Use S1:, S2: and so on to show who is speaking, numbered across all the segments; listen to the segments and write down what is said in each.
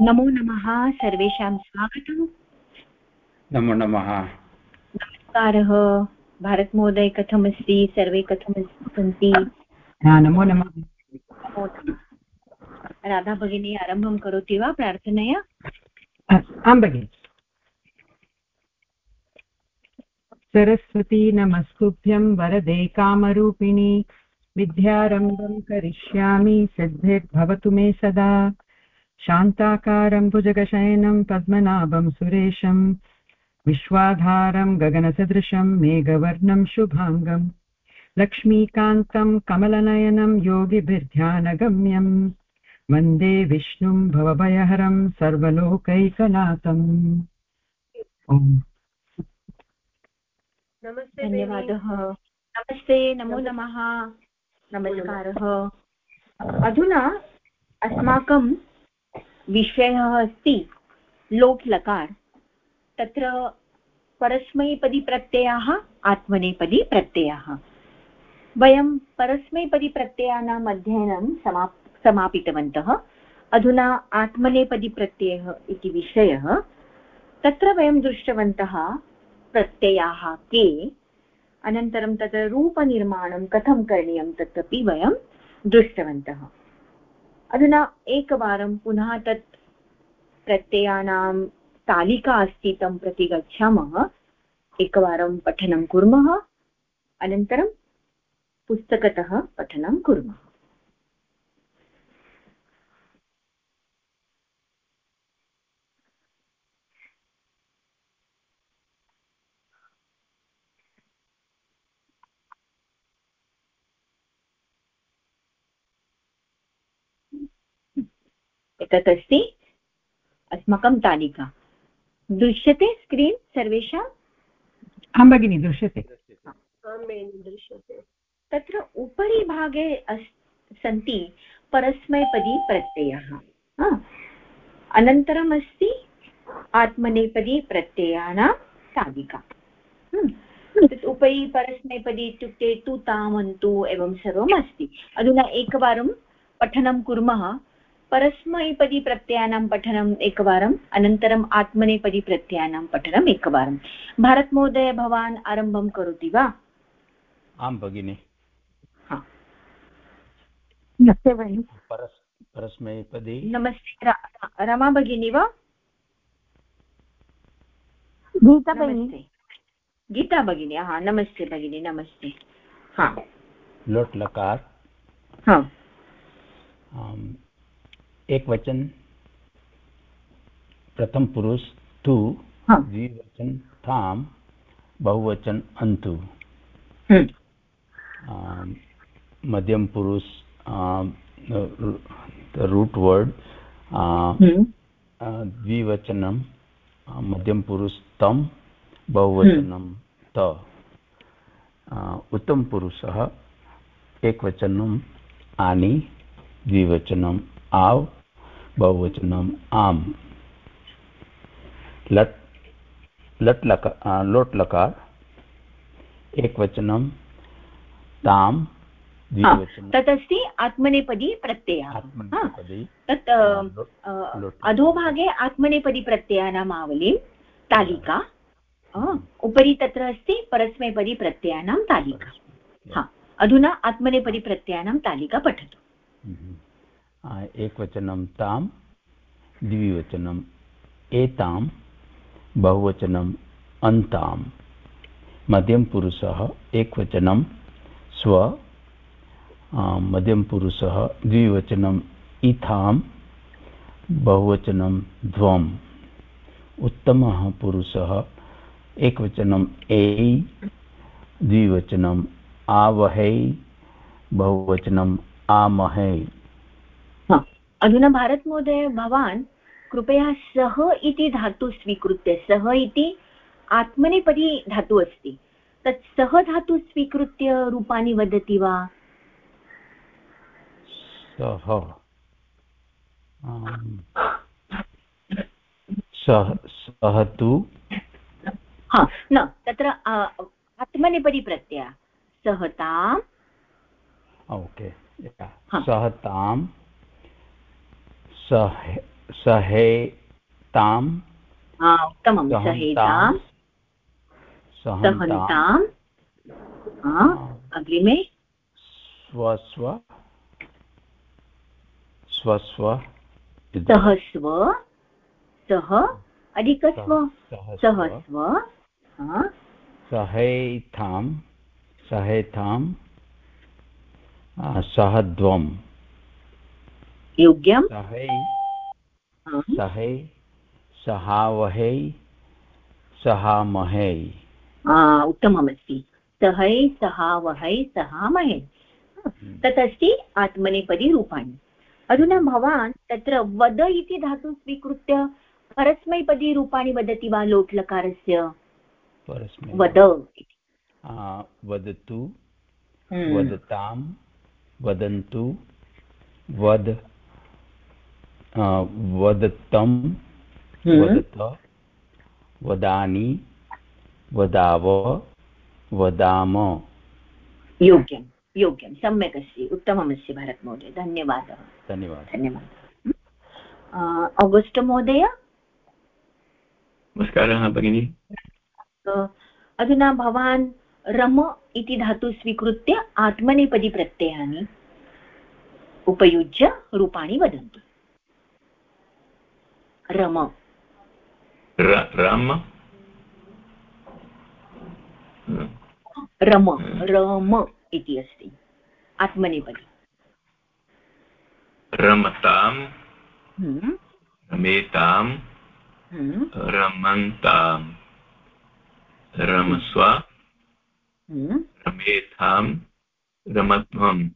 S1: नमो नमः सर्वेषां स्वागतम्।
S2: नमो नमः।
S1: नमस्कारः। भारतमहोदय कथमस्ति? सर्वे कथं सन्ति
S3: नमो नमः।
S1: राधा भगिनी आरम्भं करोति वा प्रार्थनया?
S3: आं भगिनि। सरस्वती नमस्कुभ्यं वरदे कामरूपिणी। विद्यारम्भं करिष्यामि सिद्धिर्भवतु मे सदा। शान्ताकारं भुजगशयनं पद्मनाभं सुरेशं विश्वाधारं गगनसदृशं मेघवर्णं शुभाङ्गम् लक्ष्मीकान्तं कमलनयनं योगिभिर्ध्यानगम्यम् वंदे विष्णुं भवभयहरं सर्वलोकैकनाथम्।
S1: धन्यवादः। नमस्ते नमो नमः नमस्कारः। अधुना अस्माकं विषयः अस्ति। लोट् लकार तत्र परस्मैपदीप्रत्ययाः आत्मनेपदी प्रत्ययाः वयं परस्मैपदीप्रत्ययानाम् अध्ययनं समाप्, समापितवन्तः। अधुना आत्मनेपदीप्रत्ययः इति विषयः। तत्र वयं दृष्टवन्तः प्रत्ययाः के। अनन्तरं तत्र रूपनिर्माणं, कथं करणीयं तदपि वयं दृष्टवन्तः। अधुना एकवारं पुनः तत् प्रत्ययानां तालिका अस्ति तं प्रति गच्छामः। एकवारं पठनं कुर्मः, अनन्तरं पुस्तकतः पठनं कुर्मः। एतत् अस्ति अस्माकं तालिका। दृश्यते स्क्रीन् सर्वेषाम्
S3: आं भगिनि दृश्यते।
S1: दृश्यते। तत्र उपरि भागे सन्ति परस्मैपदी प्रत्ययः। अनन्तरम् अस्ति आत्मनेपदी प्रत्ययानां तालिका। उपरि परस्मैपदी इत्युक्ते तु तामन्तु एवं सर्वम् अस्ति। अधुना एकवारं पठनं कुर्मः। परस्मैपदीप्रत्ययानां पठनम् एकवारम् अनन्तरम् आत्मनेपदीप्रत्ययानां पठनम् एकवारं भारतमहोदय भवान् आरम्भं करोति वा?
S2: आं भगिनि।
S1: नमस्ते भगिनि।
S2: परस्मैपदी।
S1: नमस्ते। रमा भगिनी वा?
S4: गीता भगिनी।
S1: गीता भगिनी हा नमस्ते भगिनी नमस्ते। हा।
S2: लोट् लकार
S1: हा
S2: एक वचन प्रथम पुरुष तु द्विवचन थाम बहुवचन अंतु हम्म। मध्यम पुरुष रूट वर्ड हम्म। द्विवचनं मध्यम पुरुष तम बहुवचनं त उत्तम पुरुषः एकवचनम् आनि द्विवचनम् आव् बहुवचनम् आम्। लट् लट् लक लोट् लकार एकवचनं ताम्
S1: तत् अस्ति आत्मनेपदी प्रत्ययः। तत् अधोभागे आत्मनेपदी प्रत्ययानाम् आवलीं तालिका। उपरि तत्र अस्ति परस्मैपदी प्रत्ययानां तालिका। हा अधुना आत्मनेपदी प्रत्ययानां तालिका पठतु। हम्म।
S2: एकवचनं तां द्विवचनम् एतां बहुवचनम् अन्तां। मध्यमपुरुषः एकवचनं स्व मध्यमपुरुषः द्विवचनम् इथां, बहुवचनं ध्वम् उत्तमः पुरुषः एकवचनम् एय్ द्विवचनम् आवहै बहुवचनम् आमहै।
S1: अधुना भारतमहोदय भवान् कृपया सः इति धातु स्वीकृत्य सः इति आत्मनेपदी धातु अस्ति। तत् सः धातु स्वीकृत्य रूपाणि वदति वा?
S2: सः सः तु
S1: हा न तत्र आत्मनेपदी प्रत्यय। सहताम्।
S2: ओके। सः ताम् सः सहेताम्
S1: उत्तमं। सहेतां सहन्ताम्। अग्रिमे
S2: स्वस्व स्वस्व
S1: सः स्व सः अधिकस्व। सः स्व।
S2: सहेथां सहेथां सहद्वम्।
S1: योग्यं?
S2: सहै सहे सहावहै सहामहे
S1: उत्तममस्ति। सहै सहावहै सहामहे हम्म। तत् अस्ति आत्मनेपदी रूपाणि अधुना भवान् तत्र वद इति धातु स्वीकृत्य परस्मैपदीरूपाणि वदति वा लोट्लकारस्य? वद
S2: वदतु। हम्म। वदतां। वदन्तु। वद। वदतं हम्म। वदत वदानि वदाव वदाम।
S1: योग्यं योग्यं। सम्यक् अस्ति उत्तममस्ति भरतमहोदय। धन्यवादः।
S2: धन्यवादः।
S1: धन्यवादः। आगस्ट् महोदय?
S5: नमस्कारः भगिनि।
S1: अधुना भवान् रम इति धातु स्वीकृत्य आत्मनेपदी प्रत्ययानि उपयुज्य रूपाणि वदन्तु। रम
S5: रम
S1: रम रम इति अस्ति। आत्मनेपदी
S5: रमताम्। रमेताम्। रमन्ताम् रमस्व। रमेथाम् रमध्वम्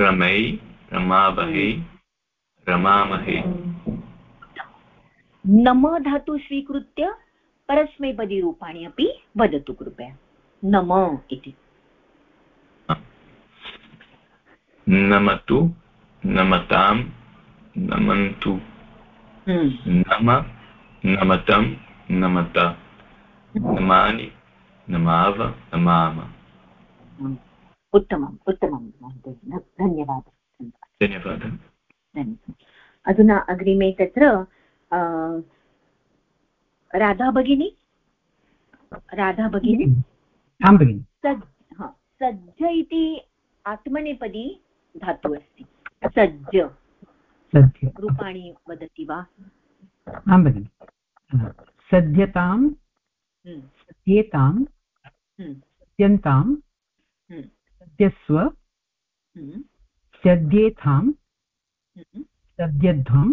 S5: रमै रमावहे रमामहे
S1: नम धातु स्वीकृत्य परस्मैपदीरूपाणि अपि वदतु कृपया। नम इति।
S5: नमतु नमतां नमन्तु। हम्म। नम नमतं नमत। नमानि नमाव नमाम।
S1: उत्तमम् उत्तमं धन्यवादः।
S5: धन्यवादः।
S1: अधुना अग्रिमे तत्र राधा भगिनी? राधा भगिनी?
S3: आं भगिनि।
S1: सज्ज सज्ज इति आत्मनेपदी धातु अस्ति सज्ज। रूपाणि वदति वा?
S3: आं भगिनि। सद्यतां हम्म। सद्येतां हम्म। सद्यन्तां हम्म। सद्यस्व सद्येथां सद्यध्वं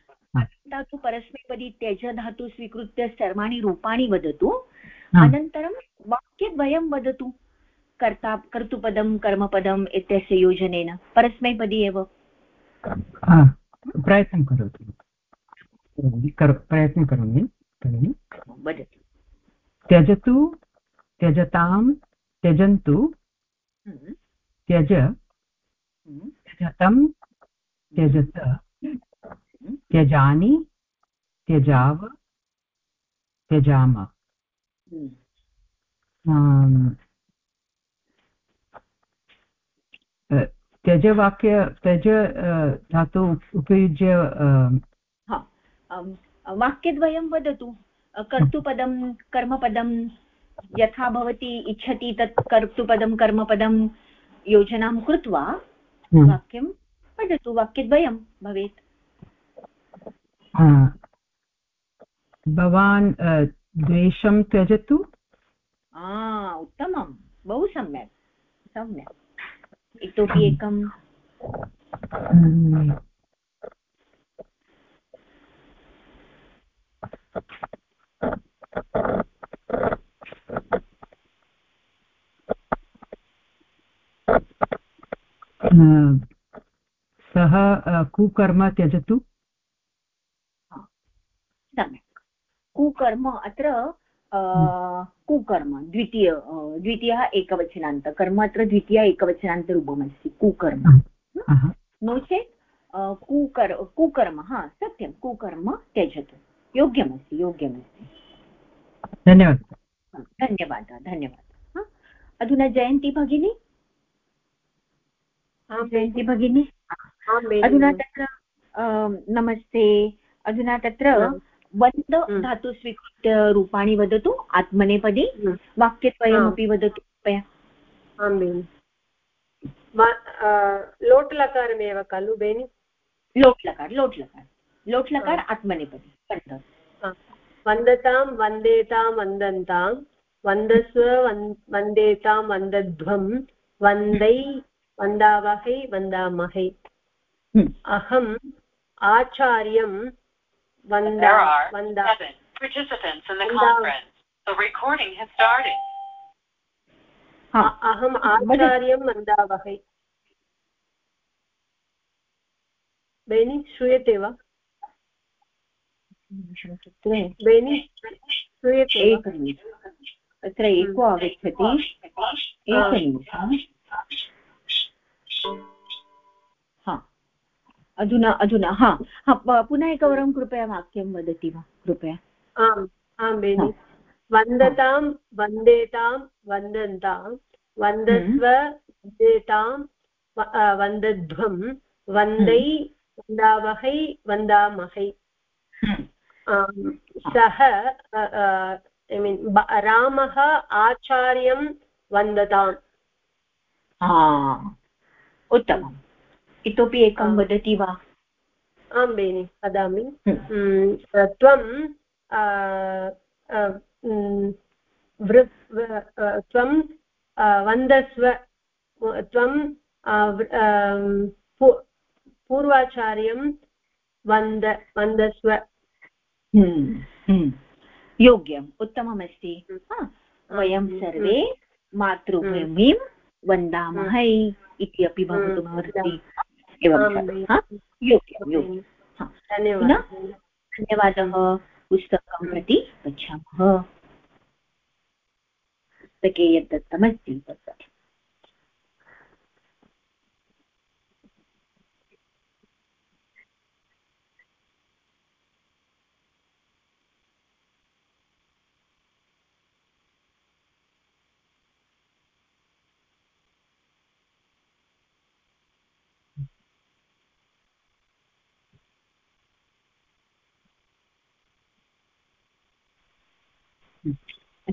S1: धातु परस्मैपदी त्यज धातु स्वीकृत्य सर्वाणि रूपाणि वदतु अनन्तरं वाक्यद्वयं वदतु कर्ता कर्तुपदं कर्मपदम् इत्यस्य योजनेन परस्मैपदी एव
S3: प्रयत्नं करोतु प्रयत्नं करोमि
S1: वदतु
S3: त्यजतु त्यजतां त्यजन्तु। त्यज। त्यजतं त्यजत। त्यजानि त्यजाव त्यजाम। त्यजवाक्य त्यज धातु उपयुज्य
S1: वाक्यद्वयं वदतु। कर्तुपदं कर्मपदं यथा भवती इच्छति तत् कर्तुपदं कर्मपदं योजनां कृत्वा वाक्यं वदतु। वाक्यद्वयं भवेत्।
S3: भवान् द्वेषं त्यजतु?
S1: उत्तमं। बहु सम्यक्। सम्यक्। इतोपि एकं
S3: सः कुकर्म त्यजतु?
S1: सम्यक् कुकर्म अत्र कुकर्म द्वितीय द्वितीयः एकवचनान्त कर्म अत्र द्वितीय एकवचनान्तरूपमस्ति कुकर्म नो चेत् कुकर कुकर्म हा सत्यं कुकर्म त्यजतु योग्यमस्ति योग्यमस्ति
S3: धन्यवादः
S1: धन्यवादः धन्यवादः अधुना जयन्ती भगिनी जयन्ती भगिनी अधुना तत्र नमस्ते अधुना तत्र वन्द धातु स्वीकृत्य रूपाणि वदतु आत्मनेपदी वाक्यद्वयमपि वदतु कृपया.
S6: आं बेनि लोट्लकारमेव खलु बेनि?
S1: लोट्लकार लोट्लकार. लोट्लकार आत्मनेपदी. वन्द
S6: वन्दतां वन्देतां वन्दन्तां. वन्दस्व वन्देतां वन्दध्वं. वन्दै वन्दावहै वन्दामहै.
S1: हम्म।
S6: अहम् आचार्यं Vanda Vanda
S7: participants in the conference. The recording has started.
S6: अहम् आचार्यं वन्दावहै बेनि श्रूयते वा बेनि श्रूयते
S1: एकनिमिषम् अत्र एको आगच्छति एकनिमिषम् अधुना अधुना हा पुनः एकवारं कृपया वाक्यं वदति वा कृपया?
S6: आम् आं बेनि वन्दतां वन्देतां वन्दन्तां वन्दस्व वन्देतां वन्दध्वं वन्दै वन्दावहै वन्दामहै। सः ऐ मीन् रामः आचार्यं वन्दताम्।
S1: उत्तमम्। इतोपि एकं वदति वा?
S6: आं बेनि वदामि। त्वं त्वं वन्दस्व त्वं पूर्वाचार्यं वन्द वन्दस्व।
S1: योग्यम् उत्तममस्ति। वयं सर्वे मातृभूमिं वन्दामहै इति अपि भवितुमर्हति। एवं धन्यवादः पुस्तकं प्रति गच्छामः पुस्तके यत् दत्तमस्ति तत्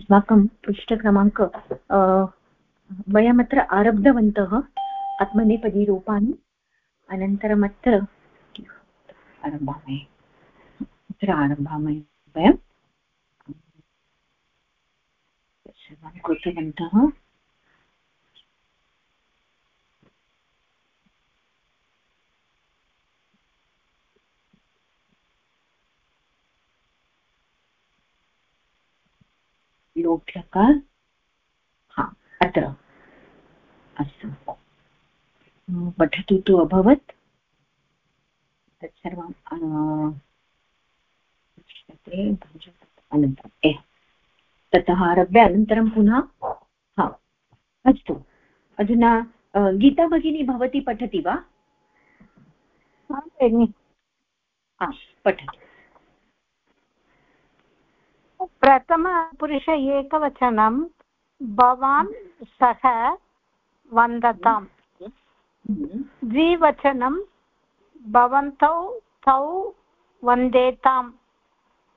S1: अस्माकं पृष्ठक्रमाङ्क वयमत्र आरब्धवन्तः आत्मनेपदीरूपाणि अनन्तरम् अत्र आरम्भामहे अत्र आरम्भामहे वयं कृतवन्तः हा अत्र. अस्तु. पठतु तु अभवत्. तत्सर्वं अनन्तरम् ए ततः आरभ्य अनन्तरं पुनः? हा अस्तु. अधुना गीता भगिनी भवती पठति वा?
S4: भगिनि।
S1: पठतु.
S4: प्रथमपुरुष एकवचनं भवान् सः वन्दताम्। द्विवचनं भवन्तौ तौ वन्देताम्।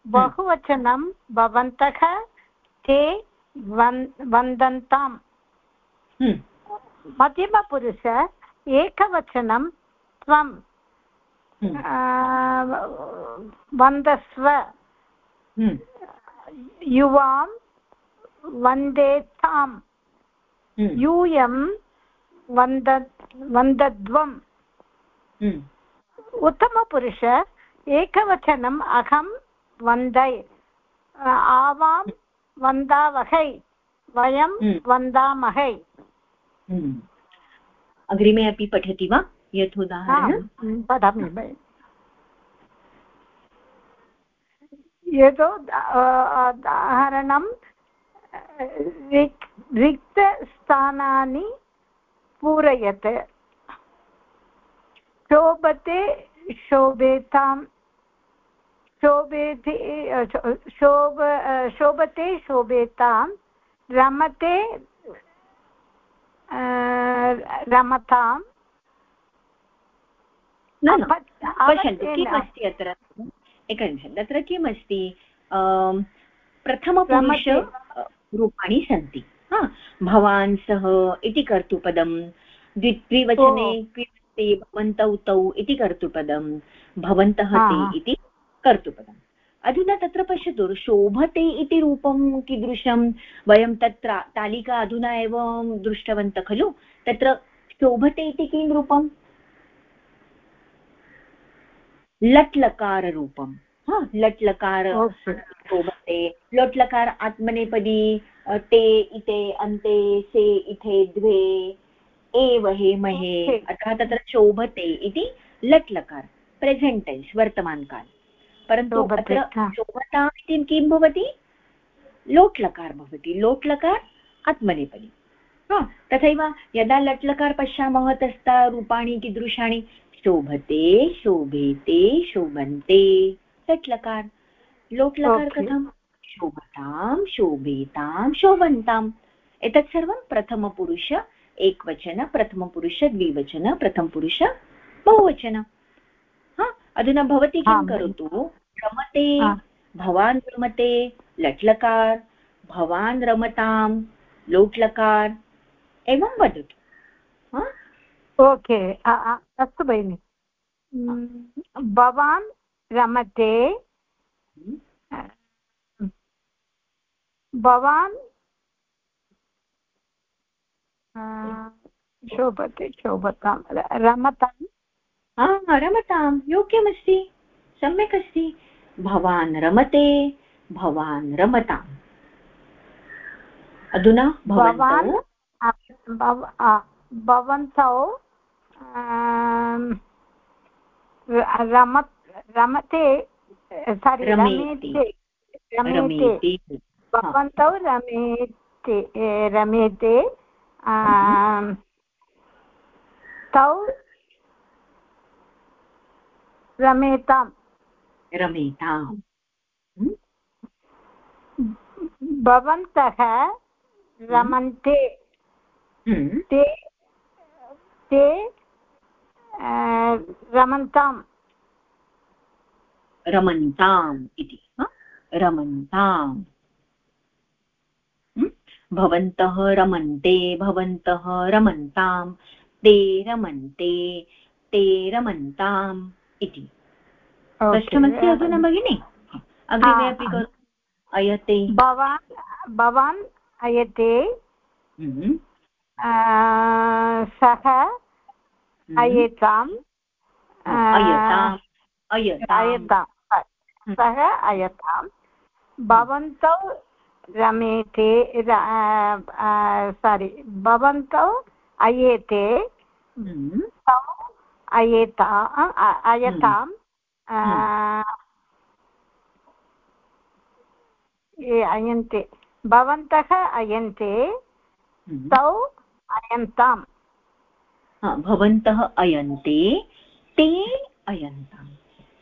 S4: बहुवचनं भवन्तः ते वन्दन्ताम्। मध्यमपुरुष एकवचनं त्वं वन्दस्व। युवां वन्देताम्। हम्म। यूयं वन्द वन्दध्वम् हम्म। उत्तमपुरुष एकवचनम् अहं वन्दै। आवां वन्दावहै वयं हम्म। वन्दामहै।
S1: अग्रिमे अपि पठति वा? यथोदाहरणं
S4: भगिनि यतो उदाहरणं रिक् रिक्तस्थानानि पूरयत्। शोभते शोभेतां शोभेते शोभ शोभते शोभेतां रमते रमतां।
S1: पश्यन्तु किमस्ति अत्र? एकनिमिषं तत्र किमस्ति? प्रथमपुरुष रूपाणि सन्ति। भवान् सः इति कर्तुपदं द्वित्रिवचने क्रियते भवन्तौ तौ इति कर्तुपदं भवन्तः ते इति कर्तुपदम् अधुना तत्र पश्यतु शोभते इति रूपं कीदृशं? वयं तत्र तालिका अधुना एव दृष्टवन्तः खलु? तत्र शोभते इति किं रूपं लट् लकाररूपं हा लट् लकार शोभते लोट् लकार आत्मनेपदी ते इते अन्ते से इथे द्वे एव हे महे। अतः तत्र शोभते इति लट् लकार प्रेसेण्ट् टेन्स् वर्तमानकाल परन्तु अत्र शोभता इति किं भवति? लोट् लकार भवति लोट् लकार आत्मनेपदी तथैव यदा लट् लकार पश्यामः तस्ता रूपाणि कीदृशाणि शोभते शोभेते शोभन्ते। लट् लकार लोट् लकार कथं शोभतां शोभेतां शोभन्ताम् एतत् सर्वं प्रथमपुरुष एकवचन प्रथमपुरुष द्विवचन प्रथमपुरुष बहुवचन। हा? अधुना भवती किं करोतु? रमते भवान् रमते लट्लकार भवान् रमतां लोट्लकार एवं वदतु।
S4: ओके अस्तु भगिनि भवान् रमते भवान् शोभते शोभतां रमतां
S1: रमतां योग्यमस्ति सम्यक् अस्ति भवान् रमते भवान् रमताम् अधुना
S4: भवान् भवन्तौ रमत् रमते। सारि रमेते। रमेते। भवन्तौ रमेते रमेते तौ रमेतां
S1: रमेताम्।
S4: भवन्तः रमन्ते। ते ते रमन्ताम्।
S1: रमन्ताम् इति रमन्ताम्। भवन्तः रमन्ते भवन्तः रमन्तां ते रमन्ते ते रमन्ताम् इति। स्पष्टमस्ति अधुना भगिनि? अग्रिमे अपि अयते।
S4: भवान् भवान् अयते। सः अयेताम्
S1: अयताम्
S4: अयतां सः अयतां भवन्तौ रमेते सारि भवन्तौ अयेते तौ अयेता अयतां ये अयन्ते। भवन्तः अयन्ते तौ अयन्ताम्
S1: भवन्तः अयन्ते ते अयन्ताम्।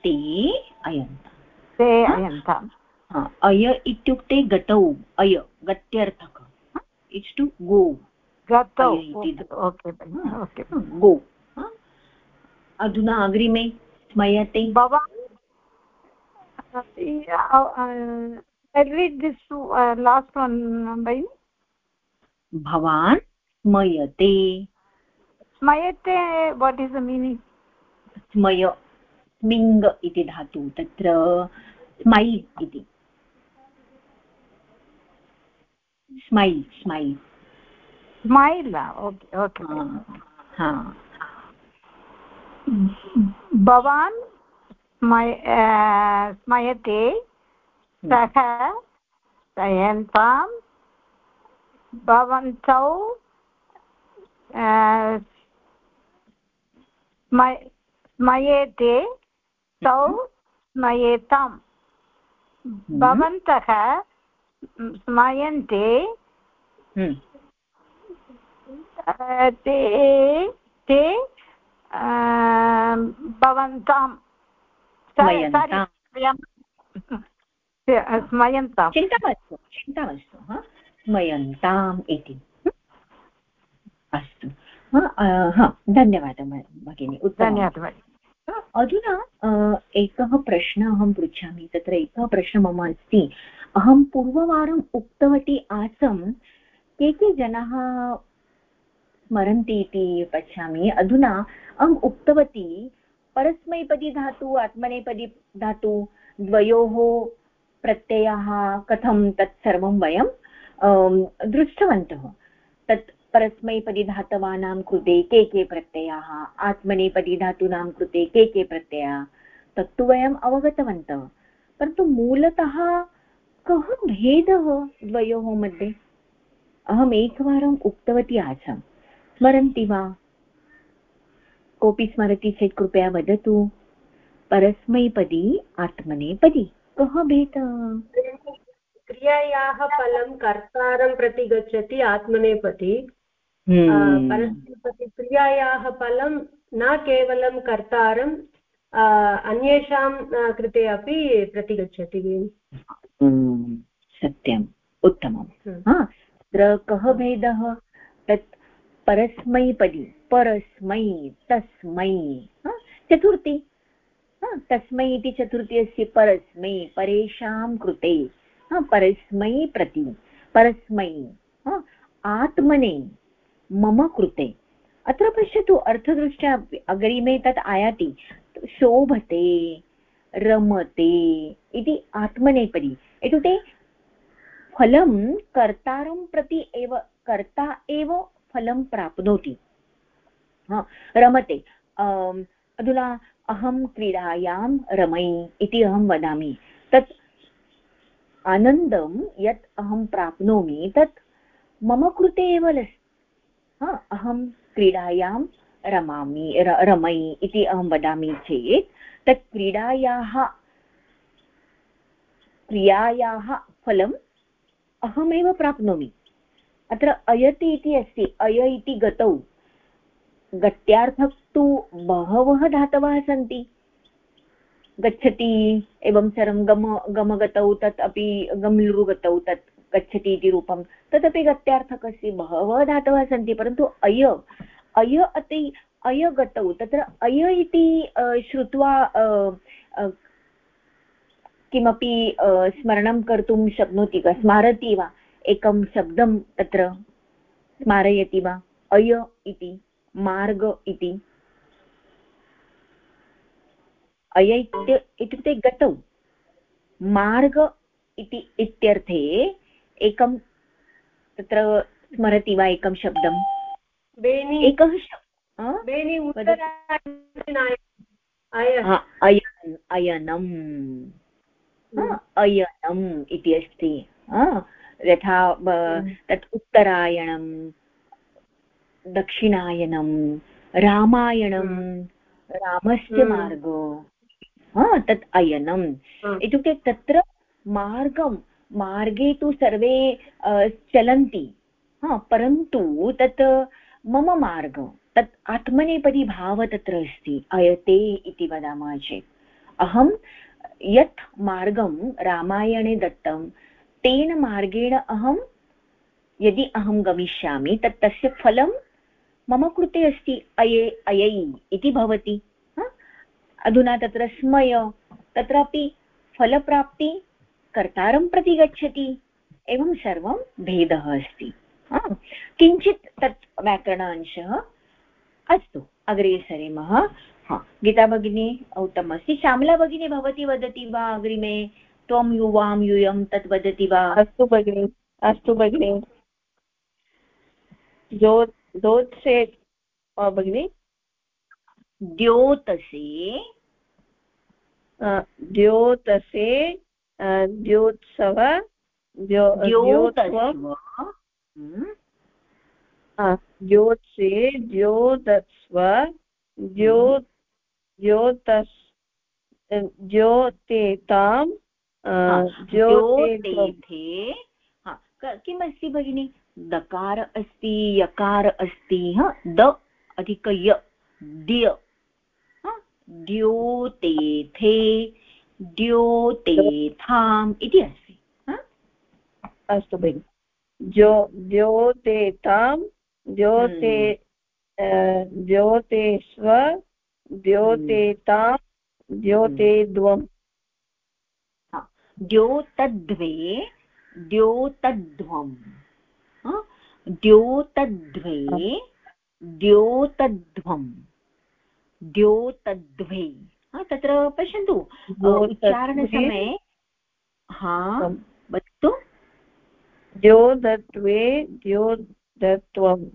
S1: ते अयन्ताम्।
S4: ते अयन्ताम्।
S1: अय इत्युक्ते गतौ अय गत्यर्थक इट्स् टु गो
S4: गतौ।
S1: ओके गो अधुना अग्रिमे स्मयते।
S4: भवान् uh, by
S1: भवान् स्मयते
S4: स्मयते वाट् इस् द मीनिङ्ग्
S1: स्मय स्मिङ्ग् इति धातु तत्र स्मैल् इति smile smile
S4: smile okay okay भवान् स्मयते सः शयन्तां भवन्तौ स्मयेते तौ स्मयेताम्। भवन्तः स्मयन्ते। ते ते भवन्तां
S1: स्मयन्ताम्।
S4: स्मयन्तां
S1: चिन्ता मास्तु चिन्ता मास्तु स्मयन्ताम् इति अस्तु। हा धन्यवादः भगिनि
S4: धन्यवादः।
S1: अधुना एकः प्रश्नः अहं पृच्छामि तत्र एकः प्रश्नः मम अस्ति। अहं पूर्ववारम् उक्तवती आसम् के के जनाः स्मरन्ति इति पश्यामि। अधुना अहम् उक्तवती परस्मैपदी धातु आत्मनेपदी धातु द्वयोः प्रत्ययः कथं तत् सर्वं वयं दृष्टवन्तः। तत् परस्मैपदीधातवानां कृते के के प्रत्ययाः, आत्मनेपदीधातूनां कृते के के प्रत्ययाः, तत्तु वयम् अवगतवन्तः। परन्तु मूलतः कः भेदः द्वयोः मध्ये? अहम् एकवारम् उक्तवती आसम्। स्मरन्ति वा? कोऽपि स्मरति चेत् कृपया वदतु। परस्मैपदी, आत्मनेपदी, कः भेदः?
S6: क्रियायाः फलं कर्तारं प्रति गच्छति, आत्मनेपदी।
S1: हम्म।
S6: परस्मैपदी क्रियायाः फलं न केवलं कर्तारं अन्येषां कृते अपि प्रति गच्छति
S1: हम्म, सत्यम् उत्तमं
S6: हम्म।
S1: तत्र कः भेदः? तत् परस्मैपदी परस्मै तस्मै चतुर्थी। तस्मै इति चतुर्थी अस्ति परस्मै परेषां कृते। परस्मै प्रति परस्मै आत्मने। मम कृते। अत्र पश्यतु अर्थदृष्ट्या अग्रिमे तत् आयाति। शोभते, रमते इति आत्मनेपदी। इत्युक्ते फलं कर्तारं प्रति एव, कर्ता एव फलं प्राप्नोति। रमते। अधुना अहं क्रीडायां रमै इति अहं वदामि। तत् आनन्दं यत् अहं प्राप्नोमि तत् मम कृते एव अहं क्रीडायां रमामि रमै इति अहं वदामि चेत्, तत् क्रीडायाः, क्रियायाः फलम् अहमेव प्राप्नोमि। अत्र अयति इति अस्ति, अय इति गतौ। गत्यार्थः तु बहवः धातवः सन्ति। गच्छति, एवं सर्वं गम, गमगतौ तत् अपि गम्लुरुगतौ तत्। गच्छति इति रूपं। तदपि गत्यार्थकस्य बहवः धातवः सन्ति, परन्तु अय अय अति, अयगतौ, तत्र अय इति श्रुत्वा किमपि स्मरणं कर्तुं शक्नोति वा? स्मारति वा? एकं शब्दं तत्र स्मारयति वा? अय इति, मार्ग इति। अय इत्युक्ते गतौ। मार्ग इति इत्यर्थे एकं तत्र स्मरति वा एकं शब्दं एकः अयन् अयनम् हम्म। अयनम् इति अस्ति यथा तत् उत्तरायणं दक्षिणायनं रामायणं हम्म। रामस्य हम्म। मार्गो तत् अयनम् इत्युक्ते तत्र मार्गं मार्गे तु सर्वे चलन्ति। हा, परन्तु तत्, मम मार्ग, तत् आत्मनेपदी भाव तत्र अस्ति, अयते इति वदामः चेत्। अहं यत् मार्गं रामायणे दत्तं, तेन मार्गेण अहं, यदि अहं गमिष्यामि, तत् तस्य फलं मम कृते अस्ति, अये, अयै इति भवति। अधुना तत्र स्मय, तत्रापि फलप्राप्ति कर्तारं प्रति गच्छति। एवं सर्वं भेदः अस्ति। किञ्चित् तत् व्याकरण अंशः अस्तु अग्रे सरेमः। हा गीता भगिनी उत्तमम् श्यामला भगिनी भवती वदति वा अग्रिमे? त्वं युवां यूयं तत् वदति वा?
S8: अस्तु भगिनि अस्तु भगिनि। दोत्से भगिनि?
S1: द्योतसे
S8: द्योतसे द्योत्सव द्योत्सव। द्योत्से द्योदस्व ज्यो ज्योतस् ज्योतेतां
S1: ज्योतेथे किमस्ति भगिनि? दकार अस्ति यकार अस्ति ह द अधिक य द्य। द्योतेथे। द्योतेथाम् इति अस्ति।
S8: अस्तु भगिनि। ज्यो द्योतेतां द्योते हम्म। द्योतेष्व द्योतेतां द्योतेद्वम्
S1: द्योतद्वे द्योतद्ध्वम् द्योतद्वे द्योतध्वम्। द्योतद्वे। तत्र पश्यन्तु उच्चारणसमये हा वदतु।
S8: द्योदत्वे द्योदत्वम्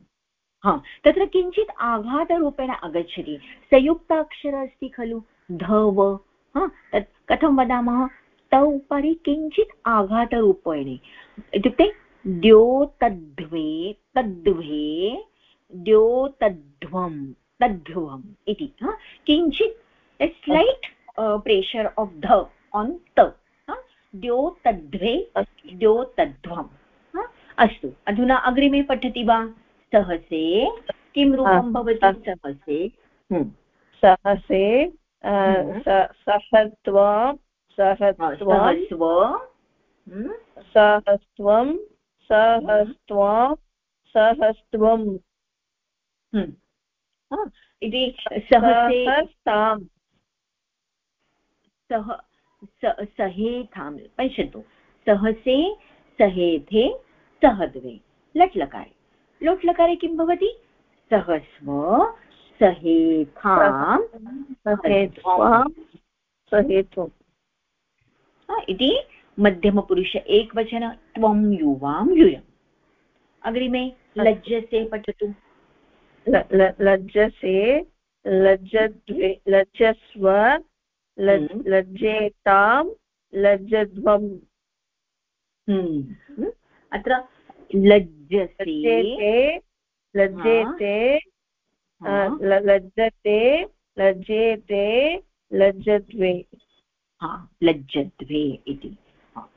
S1: हा तत्र किञ्चित् आघातरूपेण आगच्छति संयुक्ताक्षर अस्ति खलु धव तत् कथं वदामः? तौ उपरि किञ्चित् आघातरूपेण। इत्युक्ते द्योतद्वे तद्वे द्योतध्वं तद्ध्रुवम् इति किञ्चित् स्लैट् प्रेशर् आफ् ध आन् त द्योतद्वे द्योतध्वम् अस्तु अधुना अग्रिमे पठति वा सहसे किं रूपं भवति सहसे।
S8: सहसे हम्म। सहत्वं सहस्व सहस्त्वं सहस्त्वं सहस्त्वम्
S1: इति सहस्ताम् सह सहेथां पश्यतु सहसे सहेथे सहद्वे लट् लकारे। लोट् लकारे किं भवति? सहस्व सहेथां
S8: सहेत्वम्
S1: इति मध्यमपुरुष एकवचन त्वं युवां यूयम्। अग्रिमे लज्जसे पठतु।
S8: लज्जसे लज्जद्वे लज्जस्व। लज्जेतां लज्जध्वम्।
S1: हम्म। अत्र लज्जसे।
S8: लज्जेते लज्जते लज्जेते लज्जद्वे।
S1: लज्जद्वे इति।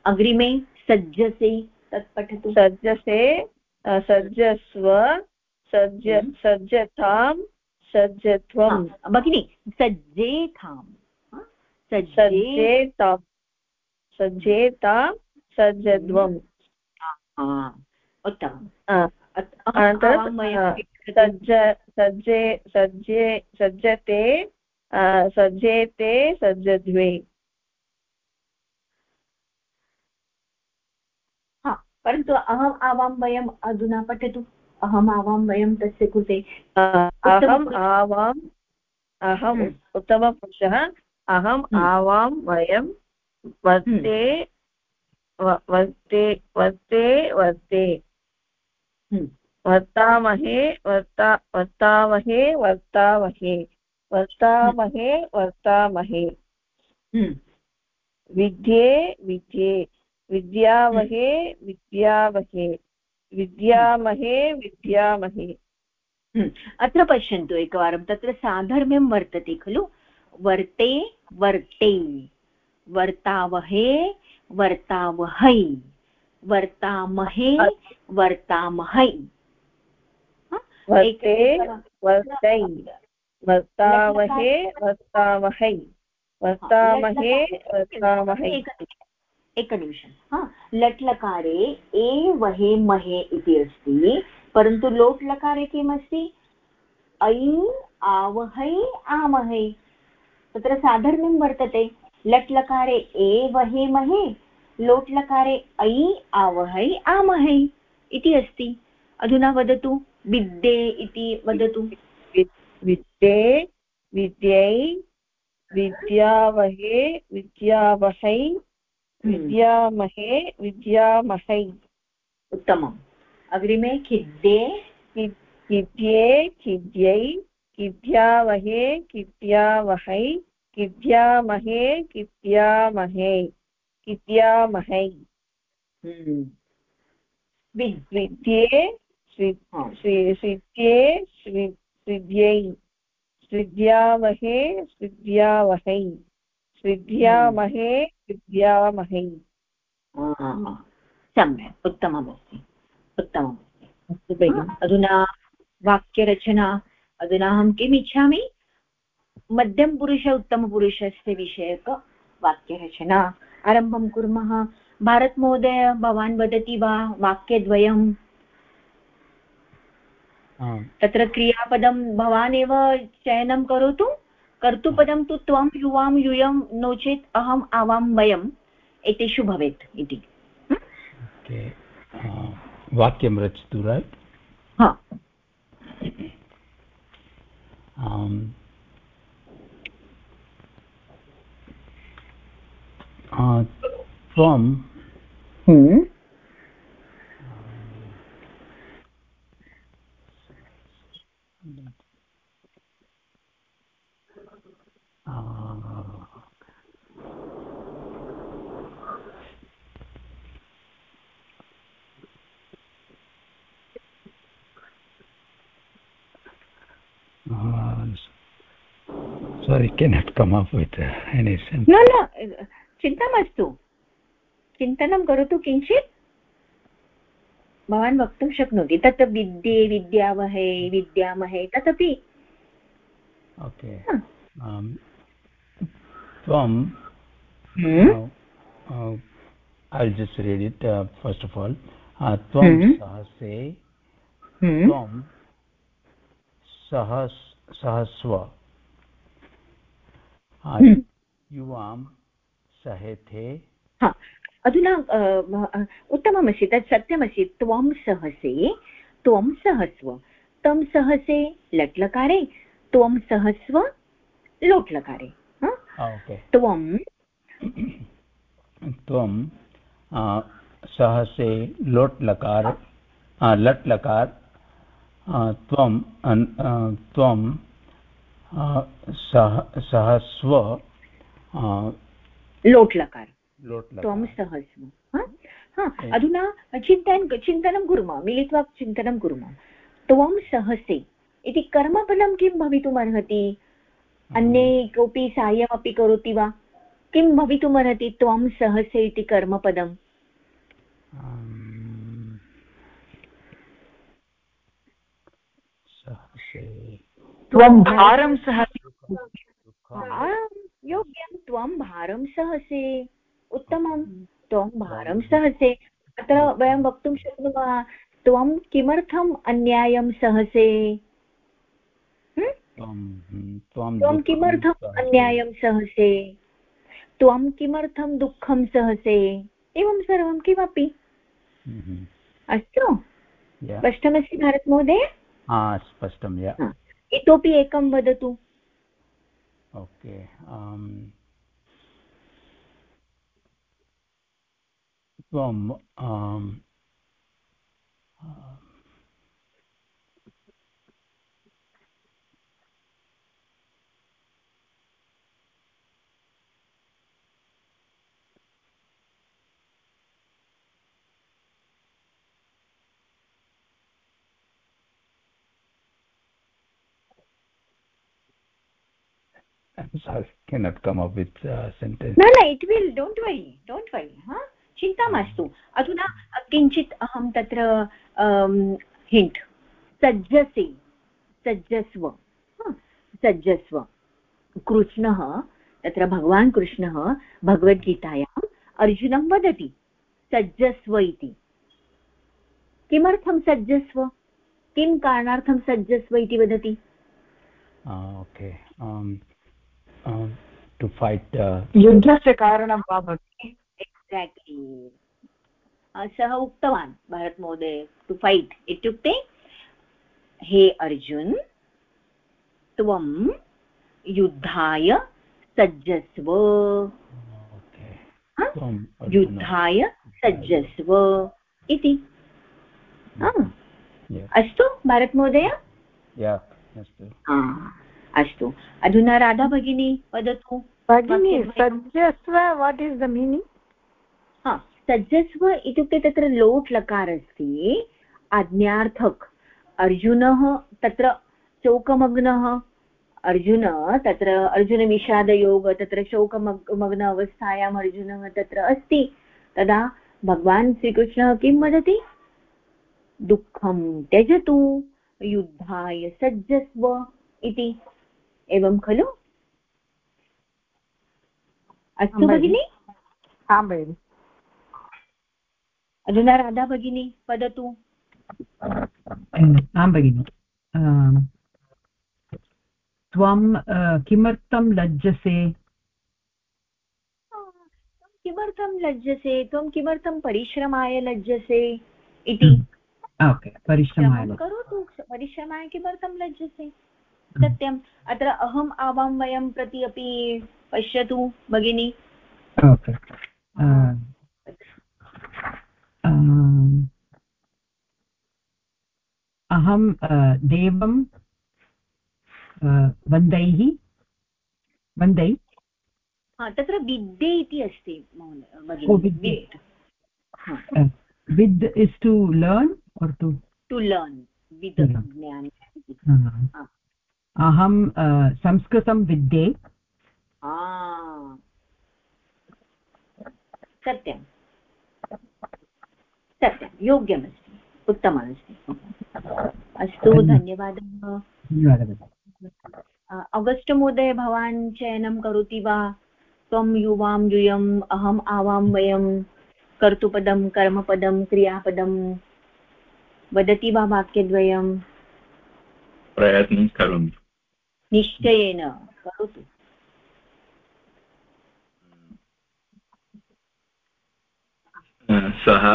S1: अग्रिमे सज्जसे तत् पठतु।
S8: सज्जसे सज्जस्व सज्ज हम्म। सज्जतां सज्जत्वं
S1: भगिनि सज्जेतां
S8: सज्जेतां सज्जेतां सज्जध्वम्।
S1: उत्तमम्
S8: सज्ज सज्जे सज्जे सज्जते सज्जेते सज्जद्वे
S1: परन्तु अहम् आवां वयम् अधुना पठतु। अहम् आवां वयं तस्य कृते।
S8: अहम् आवाम् अहम् हम्म। उत्तमपुरुषः। अहम् हम्म। आवां वयं वर्ते हम्म। वर्ते वर्ते वर्ते। वर्तामहे वर्ता वर्तामहे वर्तामहे वर्तामहे। वर्तामहे विद्ये विद्ये। विद्यावहे विद्यावहे। विद्यामहे विद्यामहे।
S1: हम्म, अत्र पश्यन्तु एकवारं तत्र साधर्म्यं वर्तते खलु? वर्ते वर्ते। वर्तावहे वर्तावहै। वर्तामहे वर्तामहै।
S8: वर्ते वर्तै। वर्तावहे वर्तावहै। वर्तामहे वर्तामहै
S1: एकनिमिषं हा लट् लकारे ए वहे महे इति अस्ति परन्तु लोट् लकारे किमस्ति? ऐ आवहै आमहै। तत्र साधर्म्यं वर्तते। लट् लकारे ए वहे महे लोट् लकारे ऐ आवहै आमहै इति अस्ति। अधुना वदतु विद्ये इति वदतु।
S8: विद्ये विद्यै विद्यावहे विद्यावहै। विद्यामहे विद्यामहै।
S1: उत्तमम्। अग्रिमे खिद्ये।
S8: खिद्ये खिद्यै किद्यावहे किद्यावहै किद्यामहे किद्यामहे किद्यामहै। विद्ये स्विद्ये स्विद्यै सृज्यामहे सृज्यावहै सृज्यामहे सृज्यामहै
S1: सम्यक्। उत्तममस्ति। उत्तममस्ति। अस्तु भगिनि अधुना वाक्यरचना। अधुना अहं किम् इच्छामि मध्यमपुरुष उत्तमपुरुषस्य विषयकवाक्यरचना आरम्भं कुर्मः भारतमहोदय भवान् वदति वा वाक्यद्वयं तत्र क्रियापदं भवान् एव चयनं करोतु कर्तुपदं तु त्वं युवां यूयं नो चेत् अहम् आवां वयम् एतेषु भवेत् इति।
S2: वाक्यं रचतु रैट् त्वं sorry cannot come up with uh, any sentence.
S1: No no चिन्ता मास्तु। चिन्तनं करोतु किञ्चित्। भवान् वक्तुं शक्नोति। तत् विद्ये विद्यावहे विद्यामहे तदपि।
S2: ओके। त्वं I'll just read it uh, first of all. त्वं सहसे त्वं सहस् सहस्व। युवां सहेथे
S1: अधुना उत्तममस्ति तत् सत्यमस्ति त्वं सहसे त्वं सहस्व। तं सहसे लट्लकारे त्वं सहस्व लोट्लकारे। त्वं
S2: त्वं सहसे लोट् लकार लट् लकार त्वं त्वं सह सहस्व
S1: लोट् लकार. त्वं सहस्व हा? अधुना चिन्तयन् चिन्तनं कुर्मः मिलित्वा चिन्तनं कुर्मः. त्वं सहसे. इति कर्मफलं किं भवितुमर्हति अन्ये कोऽपि साहाय्यमपि करोति वा? किं भवितुमर्हति त्वं सहसे इति कर्मपदम्.
S8: त्वं भारं सहसे
S1: योग्यं त्वं भारं सहसे। उत्तमं त्वं भारं सहसे। अत्र वयं वक्तुं शक्नुमः त्वं किमर्थम् अन्यायं सहसे? त्वं किमर्थम् अन्यायं सहसे? त्वं किमर्थं दुःखं सहसे? एवं सर्वं किमपि। अस्तु। स्पष्टमस्ति भारतमहोदय?
S2: स्पष्टं
S1: इतोपि एकं वदतु।
S2: ओके त्वं I'm sorry, cannot come up with a sentence.
S1: No, no, it will. Don't worry. Don't worry. Huh? चिन्ता मास्तु अधुना किञ्चित् अहं तत्र हिण्ट् सज्जसे सज्जस्व सज्जस्व कृष्णः तत्र भगवान् कृष्णः भगवद्गीतायाम् अर्जुनं वदति सज्जस्व इति किमर्थं सज्जस्व किं कारणार्थं सज्जस्व इति वदति
S2: ओके टु फैट्
S8: युद्धस्य कारणं वा भवति
S1: एक्साक्ट्लि सः उक्तवान् भारतमहोदय टु फैट् इत्युक्ते हे अर्जुन् त्वं युद्धाय सज्जस्व युद्धाय सज्जस्व इति अस्तु भारतमहोदय अस्तु। अधुना राधा भगिनी वदतु।
S4: भगिनी सज्जस्व वाट् इस् द मीनिङ्ग्
S1: हा सज्जस्व इत्युक्ते तत्र लोट् लकार अस्ति आज्ञार्थक्। अर्जुनः तत्र चौकमग्नः अर्जुन तत्र अर्जुनविषादयोग तत्र शोकमग्न अवस्थायाम् अर्जुनः तत्र अस्ति। तदा भगवान् श्रीकृष्णः किं वदति? दुःखं त्यजतु युद्धाय सज्जस्व इति। एवं खलु? अस्तु भगिनि?
S8: आं भगिनि।
S1: अधुना राधा भगिनी वदतु।
S3: आं भगिनि। त्वं किमर्थं लज्जसे?
S1: किमर्थं लज्जसे? त्वं किमर्थं परिश्रमाय लज्जसे इति?
S3: ओके परिश्रमाय
S1: करोतु परिश्रमाय किमर्थं लज्जसे? सत्यम्। अत्र अहम् आवां वयं प्रति अपि पश्यतु भगिनि।
S3: ओके। अहं देवं वन्दैः वन्दै।
S1: तत्र विद्ये इति अस्ति
S3: विद् is to learn to
S1: learn with ज्ञान।
S3: अहं संस्कृतं विद्ये।
S1: सत्यं। सत्यं योग्यमस्ति उत्तममस्ति। अस्तु धन्यवादः।
S3: धन्यवादः।
S1: अगस्ट् महोदय भवान् चयनं करोति वा? त्वं युवां यूयम् अहम् आवां वयं कर्तुपदं कर्मपदं क्रियापदं वदति वा वाक्यद्वयम्
S5: प्रयत्नं करोमि।
S1: निश्चयेन। करोतु।
S5: सः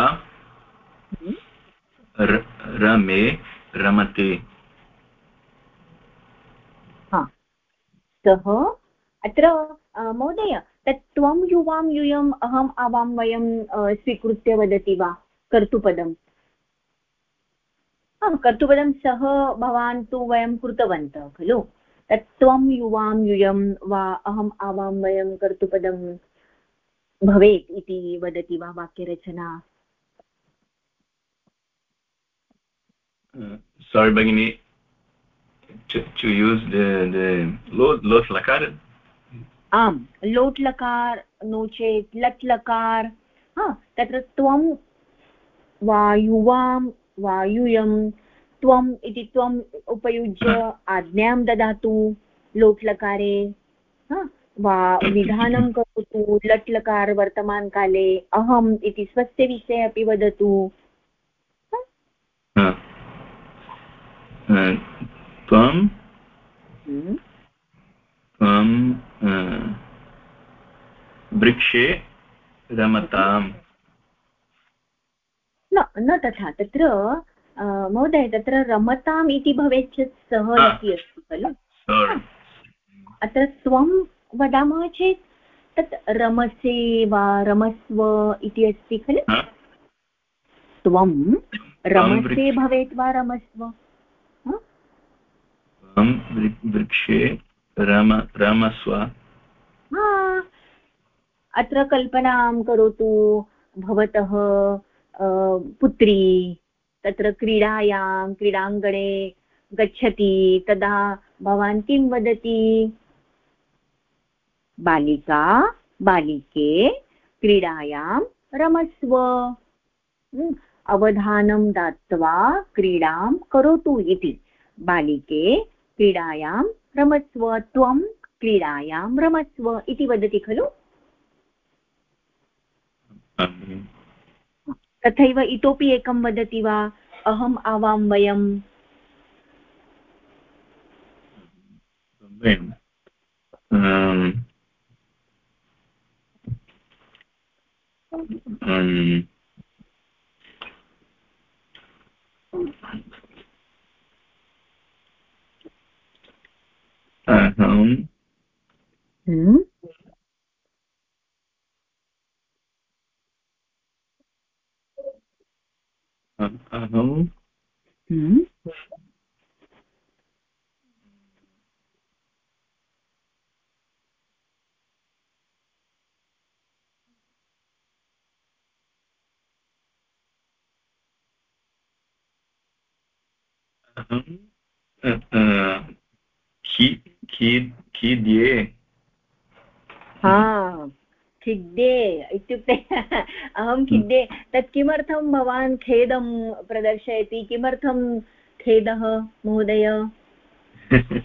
S5: रमे रमते।
S1: सः अत्र महोदय तत् त्वं युवां यूयम् अहम् आवां वयं स्वीकृत्य वदति वा? कर्तुपदम् कर्तुपदं सः भवान् तु वयं कृतवन्तः खलु? तत् त्वं युवां यूयं वा अहम् आवां वयं कर्तुपदं भवेत् इति वदति वा वाक्यरचना?
S5: Sorry bagini to, to use the the lot lot lakar?
S1: आम् लोट् लकार नो चेत् लट् लकार हा तत्र त्वं वा युवां वायुयं त्वम् इति त्वम् उपयुज्य आज्ञां ददातु लोट्लकारे वा विधानं करोतु लट् लकार वर्तमानकाले अहम् इति स्वस्य विषये अपि वदतु।
S5: त्वं?
S1: हम्म।
S5: त्वं वृक्षे रमताम्।
S1: न न तथा तत्र महोदय तत्र रमताम् इति भवेत् चेत् सः इति अस्ति खलु? अत्र त्वं वदामः चेत् तत् रमसे वा रमस्व इति अस्ति खलु? त्वं रमसे भवेत् वा रमस्व?
S5: वृक्षे रम रमस्व।
S1: अत्र कल्पनां करोतु भवतः पुत्री तत्र क्रीडायां, क्रीडाङ्गणे गच्छति, तदा भवान् किं वदति? बालिका, बालिके क्रीडायां रमस्व। अवधानं दात्वा क्रीडां करोतु इति। बालिके क्रीडायां रमस्व, त्वं क्रीडायां रमस्व इति वदति खलु? तथैव इतोपि एकं वदति वा? अहम् आवां वयम्
S5: अहं अहं अहं हि खिद्ये
S1: खिद्ये इत्युक्ते अहं खिद्ये तत् किमर्थं भवान् खेदं प्रदर्शयति? किमर्थं खेदः महोदय?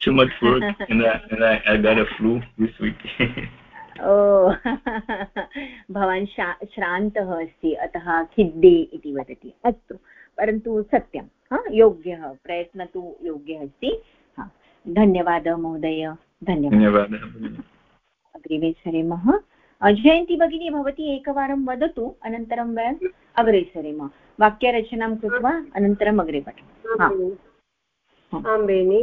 S5: Too much work and I, and I, I got a flu this week.
S1: ओ भवान् श्रान्तः अस्ति अतः खिद्दे इति वदति। अस्तु परन्तु सत्यं हा योग्यः प्रयत्नः तु योग्यः अस्ति। धन्यवादः महोदय।
S5: धन्यवादः।
S1: अग्रिमे सरेमः जयन्ती भगिनी भवती एकवारं वदतु अनन्तरं वयम् अग्रे सरेम। वाक्यरचनां कृत्वा अनन्तरम् अग्रे पठामः
S6: आं बेनि।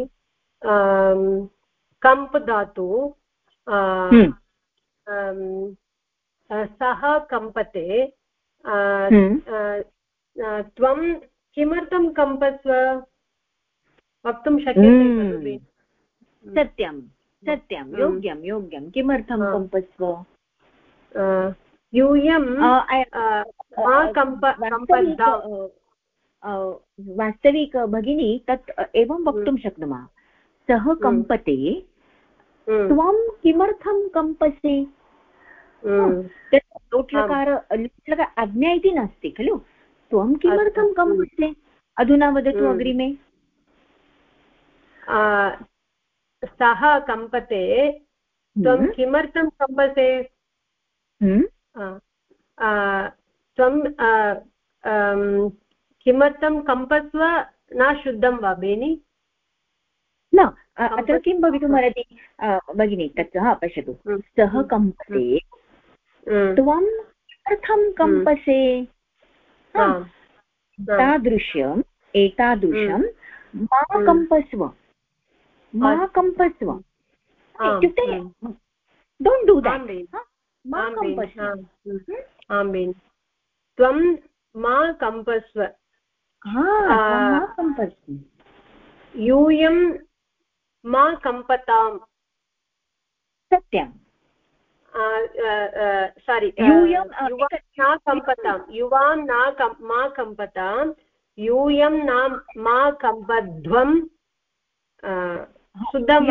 S6: कम्प् धातु हम्म। सः कम्पते हम्म। त्वं किमर्थं कम्पस्व? वक्तुं शक्यते हम्म।
S1: सत्यं सत्यं योग्यं योग्यं। किमर्थं कम्पस्व?
S6: यूयं
S1: वास्तविक भगिनी तत् एवं वक्तुं शक्नुमः। सः कम्पते हम्म। त्वं किमर्थं कम्पसे? हम्म। लोट्लकार लोट्लकार आज्ञा इति नास्ति खलु। त्वं किमर्थं कम्पसे? अधुना वदतु हम्म। अग्रिमे।
S6: सः कम्पते त्वं किमर्थं कम्पसे? त्वं किमर्थं कम्पस्व न शुद्धं वा बेनि?
S1: न अत्र किं भवितुमर्हति भगिनि तत्र पश्यतु। हम्म, सः हम्म, कम्पते। हम्म। त्वं कथं कम्पसे? तादृशम् एतादृशं मा कम्पस्व। मा कम्पस्व। इत्युक्ते डोण्ट् डु देट्
S6: त्वं मा कम्पस्व। यूयं मा कम्पताम्।
S1: सत्यं
S6: सारि यूयं न कम्पतां युवां न मा कम्पतां यूयं न मा कम्पध्वं शुद्धं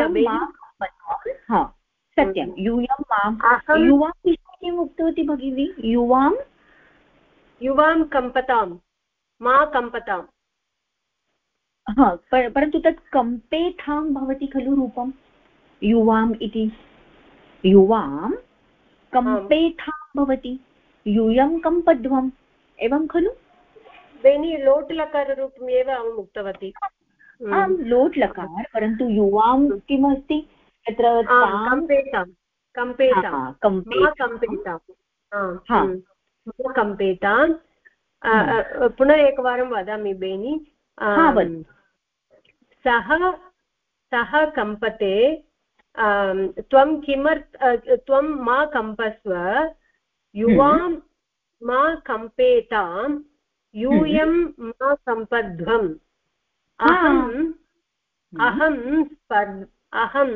S1: सत्यं। यूयं माँ युवां किम् उक्तवती भगिनी? युवां?
S6: युवां कम्पतां। मा कम्पताम्
S1: हा परन्तु तत् कम्पेथां भवति खलु रूपं। युवाम् इति। युवां कम्पेथां भवति। यूयं कम्पध्वम्। एवं खलु?
S6: बेनि लोट् लकाररूपम् एव अहम् उक्तवती।
S1: आं लोट् लकार परन्तु युवां किमस्ति? तत्र
S6: कम्पेतां कम्पेतां कम्पेतां कम्पेतां पुनः एकवारं वदामि बेनि। सः सः कम्पते त्वं किमर्थ त्वं मा कम्पस्व युवां हम्म। मा कम्पेतां यूयं हम्म। मा कम्पध्वम्। अहम् अहं स्पर् अहं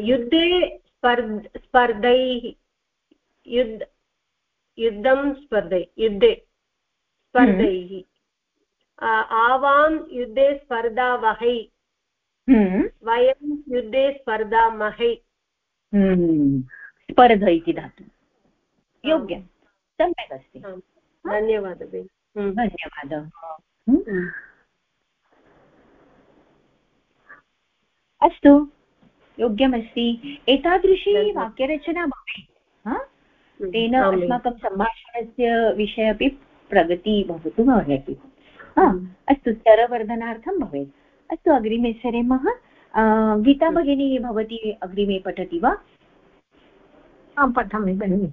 S6: युद्धे स्पर् स्पर्धैः युद्ध युद्धं स्पर्धै युद्धे स्पर्धैः। आवां युद्धे स्पर्धावहै। हम्म। वयं युद्धे स्पर्धामहे।
S1: हम्म। स्पर्ध इति धातु योग्यं सम्यक् अस्ति
S6: धन्यवादः
S1: हम्म। धन्यवादः अस्तु। योग्यमस्ति। एतादृशी वाक्यरचना भवेत्। तेन अस्माकं सम्भाषणस्य विषये अपि प्रगतिः भवतु अर्हति। अस्तु स्तरवर्धनार्थं भवेत्। अस्तु अग्रिमे सरेमः। गीता भगिनी भवती अग्रिमे पठति वा?
S4: आं पठामि भगिनि।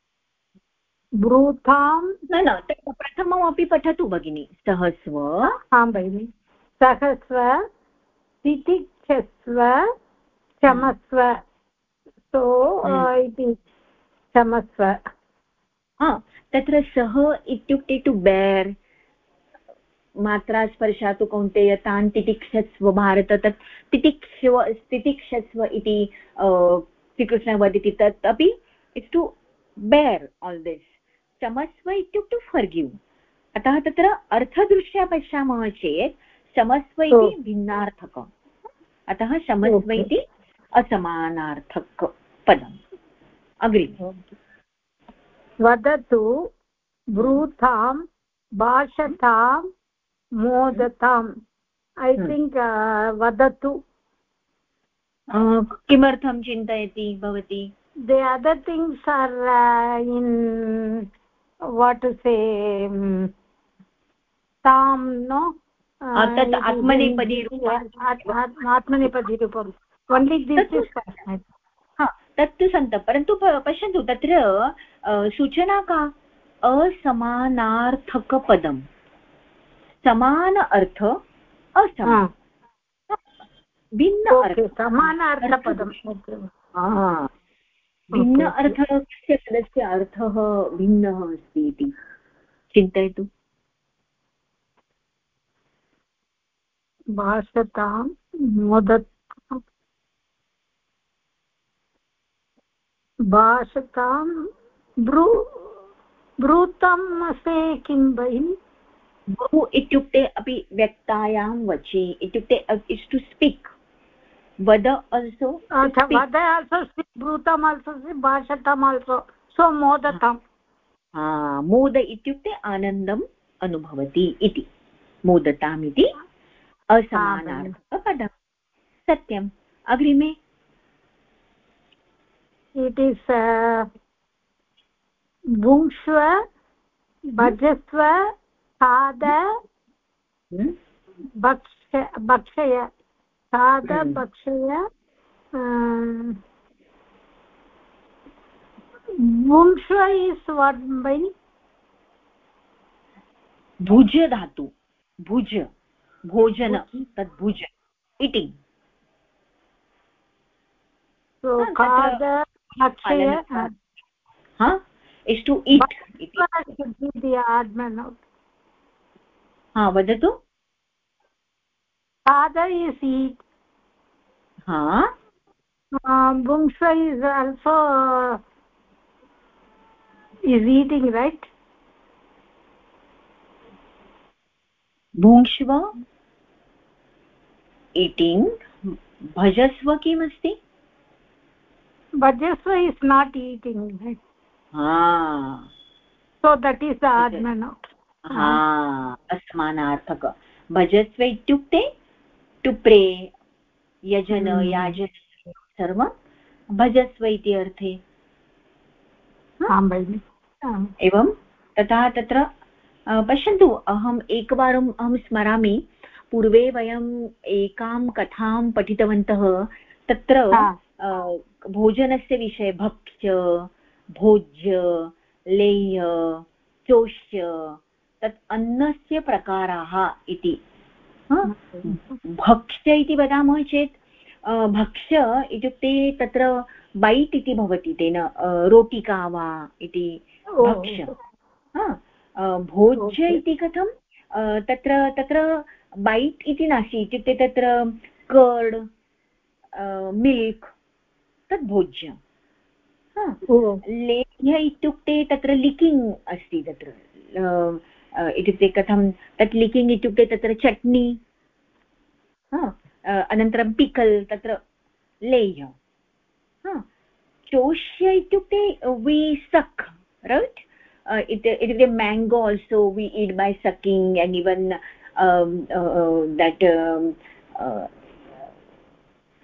S4: ब्रूतां
S1: न न प्रथममपि पठतु भगिनि सहस्व।
S4: आं भगिनि सहस्व तितिक्षस्व क्षमस्व सो
S1: हम्म।
S4: इति क्षमस्व
S1: तत्र सः इत्युक्ते टु बेर् मात्रा स्पर्शातु कौन्तेय तान् तितिक्षस्व भारत तत् तितिक्ष्व तितिक्षस्व इति श्रीकृष्णः वदति तत् अपि it's to bear all this क्षमस्व इत्युक्ते फर्गिव् अतः तत्र अर्थदृष्ट्या पश्यामः चेत् क्षमस्व इति भिन्नार्थकम्. अतः क्षमस्व इति असमानार्थक पदम्. अग्रिम।
S4: वदतु ब्रूतां भाषतां मोदताम् ऐ थिङ्क् वदतु।
S1: किमर्थं चिन्तयति भवती?
S4: The other things are uh, in what to say um, tam no?
S1: तत् आत्मनेपदी
S4: ओन्लि
S1: तत्तु सन्त परन्तु पश्यन्तु तत्र सूचना का असमानार्थकपदम् समान अर्थ असमान भिन्न अर्थ
S4: समानार्थपदं
S1: भिन्न अर्थस्य पदस्य अर्थः भिन्नः अस्ति इति? चिन्तयतु।
S4: भाषतां मोदत् भाषतां ब्रू ब्रूतं से किं भगिनि
S1: बहु इत्युक्ते अपि व्यक्तायां वचि इत्युक्ते इस् टु स्पीक् वद अल्सो
S4: वद आल्सो ब्रूतम् आल्सो भाषतम् आल्सो सो मोदताम्।
S1: मोद इत्युक्ते आनन्दम् अनुभवति इति। मोदताम् इति असमानार्थकपदं सत्यम्। अग्रिमे।
S4: इट् इस् भुङ्क्ष्व भजस्व खाद भक्ष भक्षय इस् वाट् बैनि
S1: भुज धातु भुज भोजन तद् भुज इटिङ्ग्
S4: खाद भक्षय
S1: इस् टु इट् इति। हा वदतु।
S4: Father is eat
S1: ha
S4: uh, bhungsha is also uh, is eating right
S1: भुङ्क्ष्व eating भजस्व किमस्ति
S4: भजस्व is not eating right
S1: ah
S4: so that is the out
S1: हा असमानार्थक भजस्व इत्युक्ते टु प्रे यजन। याजन सर्वं भजस्व इति अर्थे एवं तथा तत्र पश्यन्तु अहम् एकवारम् अहं स्मरामि पूर्वे वयम् एकां कथां पठितवन्तः तत्र भोजनस्य विषये भक्ष्य भोज्य लेह्य चोष्य तत् अन्नस्य प्रकाराः इति। भक्ष्य इति वदामः चेत् भक्ष्य इत्युक्ते तत्र बैट् इति भवति तेन रोटिका वा इति भक्ष्य। भोज्य इति कथं? तत्र तत्र बैट् इति नास्ति इत्युक्ते तत्र कर्ड् मिल्क् तद् भोज्य लेह्य इत्युक्ते तत्र लिकिङ्ग् अस्ति तत्र इत्युक्ते कथं तत् लिकिङ्ग् इत्युक्ते तत्र चट्नी अनन्तरं पिकल् तत्र लेह्य चोष्य इत्युक्ते वि सक् रैट् इत्युक्ते mango also we eat by sucking and even that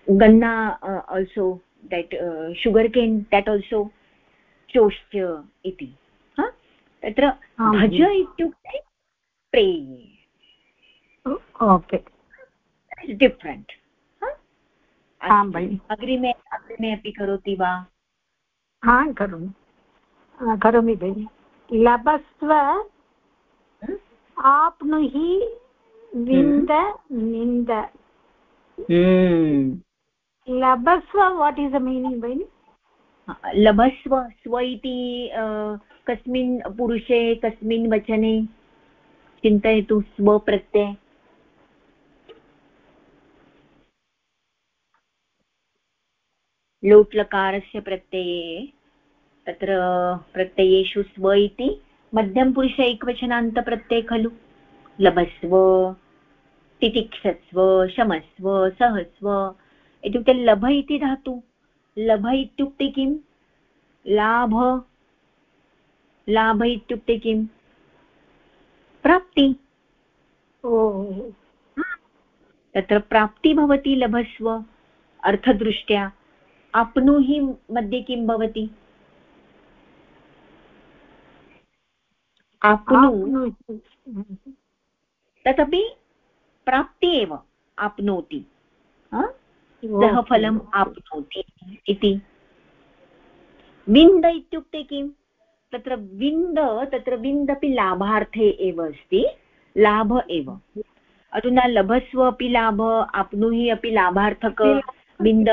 S1: ganna uh, also uh, sugar cane that also choshya iti. तत्र भज इत्युक्ते प्रेये
S4: ओके
S1: डिफ्रेण्ट् अग्रिमे अग्रिमे अपि करोति वा
S4: हा करोमि करोमि भगिनि लभस्व आप्नुहि विन्द निन्द लभस्व वाट् इस् द मीनिङ्ग् भगिनि
S1: लभस्व स्व इति कस्मिन् पुरुषे कस्मिन् वचने। चिन्तयतु स्वप्रत्यय लोट्लकारस्य प्रत्यये। तत्र प्रत्ययेषु स्व इति मध्यमपुरुष एकवचनान्तप्रत्यय खलु। लभस्व तितिक्षस्व शमस्व सहस्व। इत्युक्ते लभ इति धातु। लभ इत्युक्ते किं लाभ। लाभ इत्युक्ते किम्? प्राप्ति। तत्र प्राप्ति भवति लभस्व अर्थदृष्ट्या। आप्नुहि मध्ये किं भवति? आप्नु तदपि प्राप्ति एव आप्नोति। सः फलम् आप्नोति। इति। विन्द इत्युक्ते किं तत्र विन्द तत्र विन्द अपि लाभार्थे एव अस्ति लाभ एव। अधुना लभस्व अपि लाभ आप्नुहि अपि लाभार्थक विन्द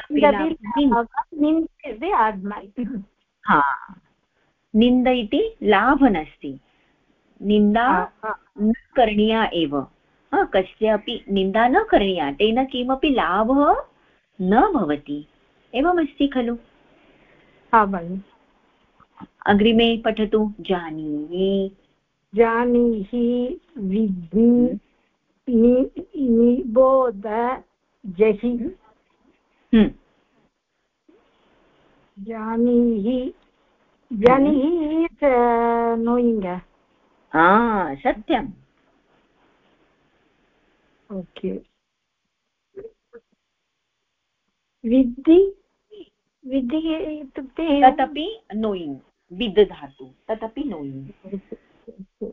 S1: हा। निन्द इति लाभ नास्ति। निन्दा न करणीया एव। कस्यापि निन्दा न करणीया तेन किमपि लाभः न भवति। एवमस्ति खलु।
S4: हा भगिनि।
S1: अग्रिमे पठतु जानीहि।
S4: जानीहि विद्धि निबोध जहि।
S1: हम्म।
S4: जानीहि जानीहि नोयिङ्ग्
S1: सत्यम्।
S4: ओके। विद्धि विद्धि इत्युक्ते
S1: तदपि नोयिङ्ग् विद् धातु तदपि नोयिङ्ग्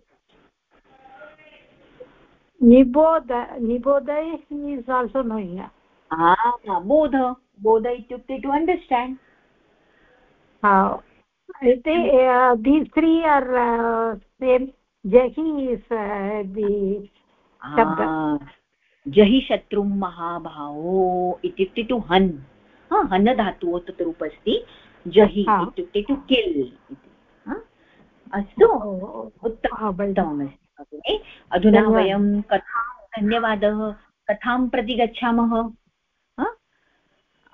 S4: निबोध निबोध इस् आल्सो नोयिङ्ग्
S1: बोध बोध इत्युक्ते टु अण्डर्स्टाण्ड्
S4: आर् सेम् जहि
S1: जहि शत्रुं महाभावो इत्युक्ते टु हन् हन् धातुः तत्र उपस्ति जहि इत्युक्ते टु किल् इति अस्तु उत्तममस्ति अधुना वयं कथां धन्यवादः। कथां प्रति गच्छामः?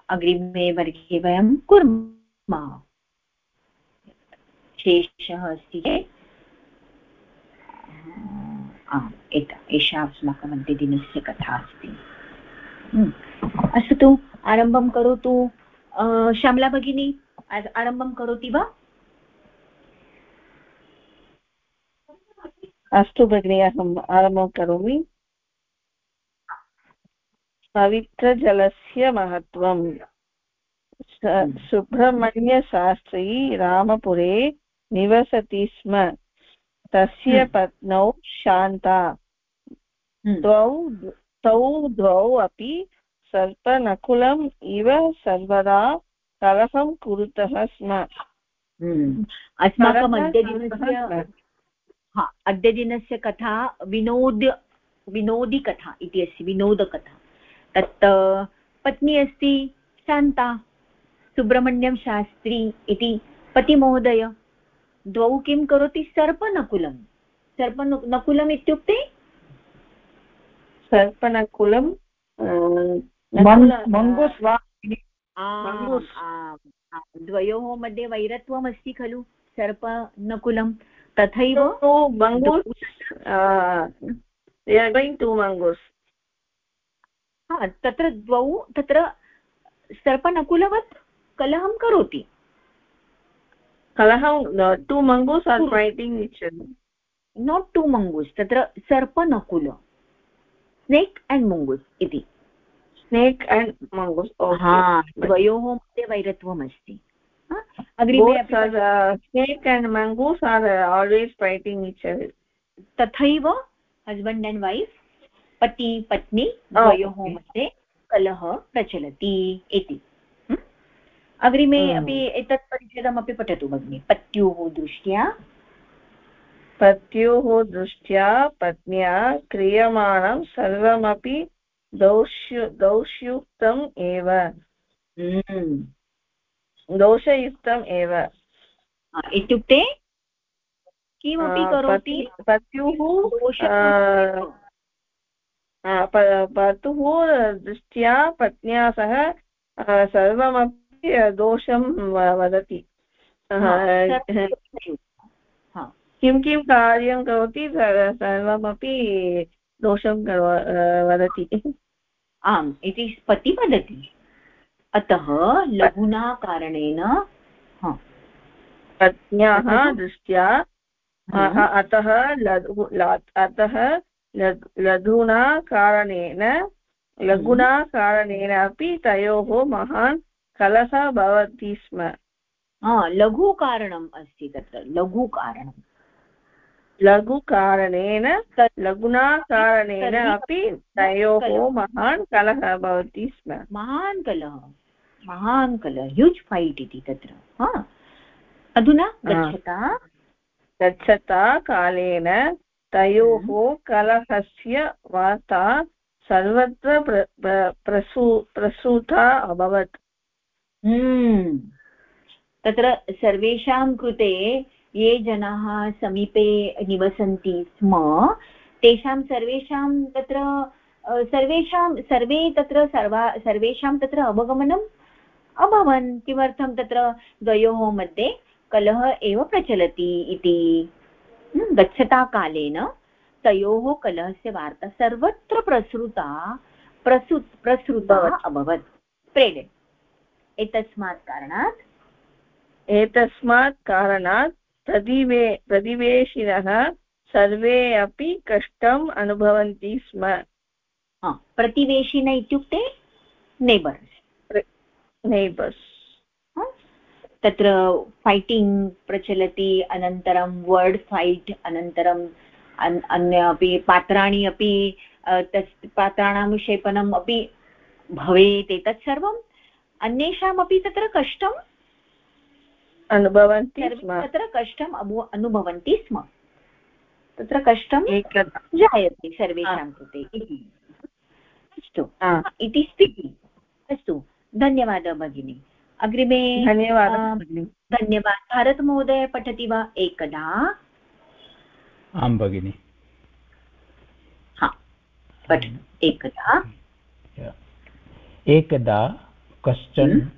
S1: अग्रिमे वर्गे वयं कुर्मः। शेषः अस्ति चेत्। एषा अस्माकम् अन्त्यदिनस्य कथा अस्ति। अस्तु आरम्भं करोतु श्यामला भगिनी आरम्भं करोति वा?
S8: अस्तु भगिनि अहम् आरम्भं करोमि। पवित्रजलस्य महत्त्वं। सुब्रह्मण्यशास्त्री रामपुरे निवसति स्म। तस्य हम्म। पत्नौ शान्ता। हम्म। द्वौ तौ द्वौ अपि सर्पनकुलम् इव सर्वदा कलहं कुरुतः स्म।
S1: अस्माकम् अद्यदिनस्य अद्यदिनस्य कथा विनोद विनोदिकथा इति अस्ति विनोदकथा। तत् पत्नी अस्ति शान्ता सुब्रह्मण्यं शास्त्री इति पतिमहोदय। द्वौ किं करोति? सर्पनकुलं। सर्पनकुलम् इत्युक्ते?
S8: सर्पनकुलं
S1: मङ्गूस् वा द्वयोः मध्ये वैरत्वम् अस्ति खलु सर्पनकुलं। तथैव तत्र द्वौ तत्र सर्पनकुलवत् कलहं करोति।
S8: कलहं two mongoose are fighting each
S1: not two mongoose तत्र सर्पनकुल। स्नेक् एण्ड् मङ्गूस् इति।
S8: स्नेक् एण्ड् मङ्गूस्
S1: द्वयोः मध्ये वैरत्वम् अस्ति
S8: snake and mongoose are always fighting each
S1: तथैव हस्बेण्ड् एण्ड् वैफ् पति पत्नी द्वयोः मध्ये कलह प्रचलति इति। अग्रिमे अपि एतत् परिच्छेदमपि पठतु भगिनि। पत्युः दृष्ट्या?
S8: पत्युः दृष्ट्या पत्न्या क्रियमाणं सर्वमपि दोष्यु दोषयुक्तम् एव। दोषयुक्तम् एव
S1: इत्युक्ते किमपि करोति
S8: पत्युः पतुः दृष्ट्या पत्न्या सह सर्वमपि दोषं वदति किं किं कार्यं करोति सर्वमपि दोषं वदति।
S1: आम् इति पति वदति अतः लघुना कारणेन
S8: पत्न्याः दृष्ट्या अतः लघु अतः लघुना कारणेन लघुना कारणेन अपि तयोः महान् कलहः भवति स्म।
S1: लघुकारणम् अस्ति तत्र लघुकारणं
S8: लघुकारणेन लघुना कारणेन अपि तयोः महान् कलहः भवति स्म।
S1: महान् कलहः महान् कलह ह्यूज् फैट् इति तत्र अधुना गच्छता?
S8: गच्छता कालेन तयोः हम्म। कलहस्य वार्ता सर्वत्र प्र, प्रसू प्रसूता अभवत्।
S1: हम्म। तत्र सर्वेषां कृते ये जनाः समीपे निवसन्ति स्म। तेषां सर्वेषां तत्र सर्वेषां सर्वे तत्र सर्वा सर्वेषां तत्र अवगमनम् अभवन्। किमर्थं तत्र द्वयोः मध्ये कलह एव प्रचलति इति। गच्छता कालेन तयोः कलहस्य वार्ता सर्वत्र प्रसृता प्रसु प्रसृता अभवत्। प्रेडे एतस्मात् कारणात्?
S8: एतस्मात् कारणात् प्रतिवे प्रतिवेशिनः सर्वे अपि कष्टम् अनुभवन्ति स्म।
S1: प्रतिवेशिन इत्युक्ते नेबर्स्
S8: नेबर्स्
S1: तत्र फैटिङ्ग् प्रचलति अनन्तरं वर्ड् फैट् अनन्तरम् अन्य अपि पात्राणि अपि तस् पात्राणां क्षेपणम् अपि भवेत् एतत् सर्वम्। अन्येषामपि तत्र कष्टम्
S8: अनुभवन्ति
S1: तत्र कष्टम् अनुभवन्ति स्म। तत्र कष्टं जायते सर्वेषां कृते। इति। अस्तु। इति स्थितिः। अस्तु। धन्यवादः भगिनी। अग्रिमे
S8: धन्यवादः
S1: धन्यवादः। भारतमहोदय पठति वा एकदा?
S2: आं भगिनि।
S1: एकदा।
S2: एकदा कश्चन हम्म।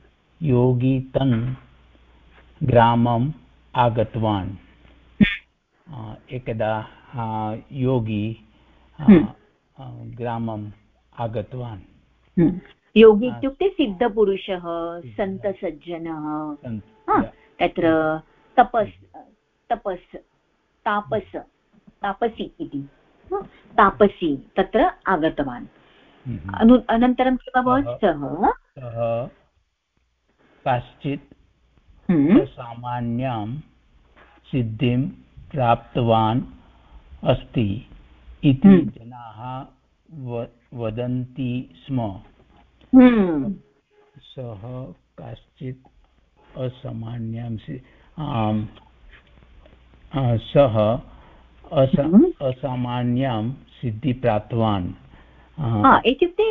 S2: योगी तन् ग्रामम् आगतवान् हम्म। एकदा योगी हम्म। ग्रामम् आगतवान्
S1: योगी इत्युक्ते सिद्धपुरुषः सन्तसज्जनः तत्र तपस् तपस् तापस तापसि इति तापसी तत्र आगतवान् हम्म। अनु अनन्तरं किम् अभवत् सः
S2: काश्चित् हम्म। सामान्यां सिद्धिं प्राप्तवान् अस्ति इति हम्म। जनाः वदन्ति स्म
S1: हम्म।
S2: सः काश्चित् असामान्यां सः हम्म। असामान्यां सिद्धि प्राप्तवान्
S1: इत्युक्ते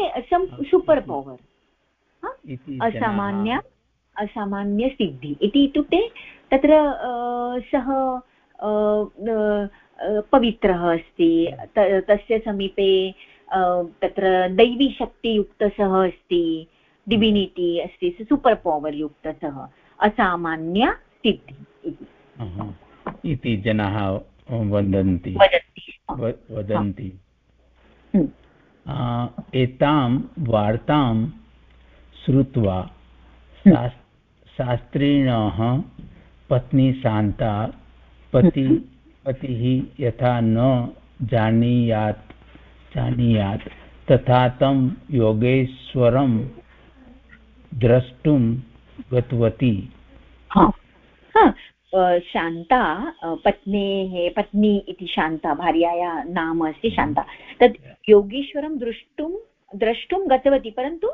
S1: सूपर् पवर् असामान्य असामान्यसिद्धि इति इत्युक्ते तत्र सः पवित्रः अस्ति तस्य समीपे तत्र दैवीशक्तियुक्तसः अस्ति डिविनिटि अस्ति सूपर् पवर् युक्तसः असामान्य सिद्धि
S2: इति. जनाः वदन्ति. वदन्ति.
S1: हम्म।
S2: एतां वार्तां श्रुत्वा शास्त्रिणः पत्नी शान्ता पति पतिः यथा न जानीयात् जानीयात् तथा तं योगेश्वरं द्रष्टुं गतवती।
S1: शान्ता पत्नेः पत्नी इति शान्ता भार्यायाः नाम अस्ति शान्ता। तत् योगेश्वरं द्रष्टुं द्रष्टुं गतवती परन्तु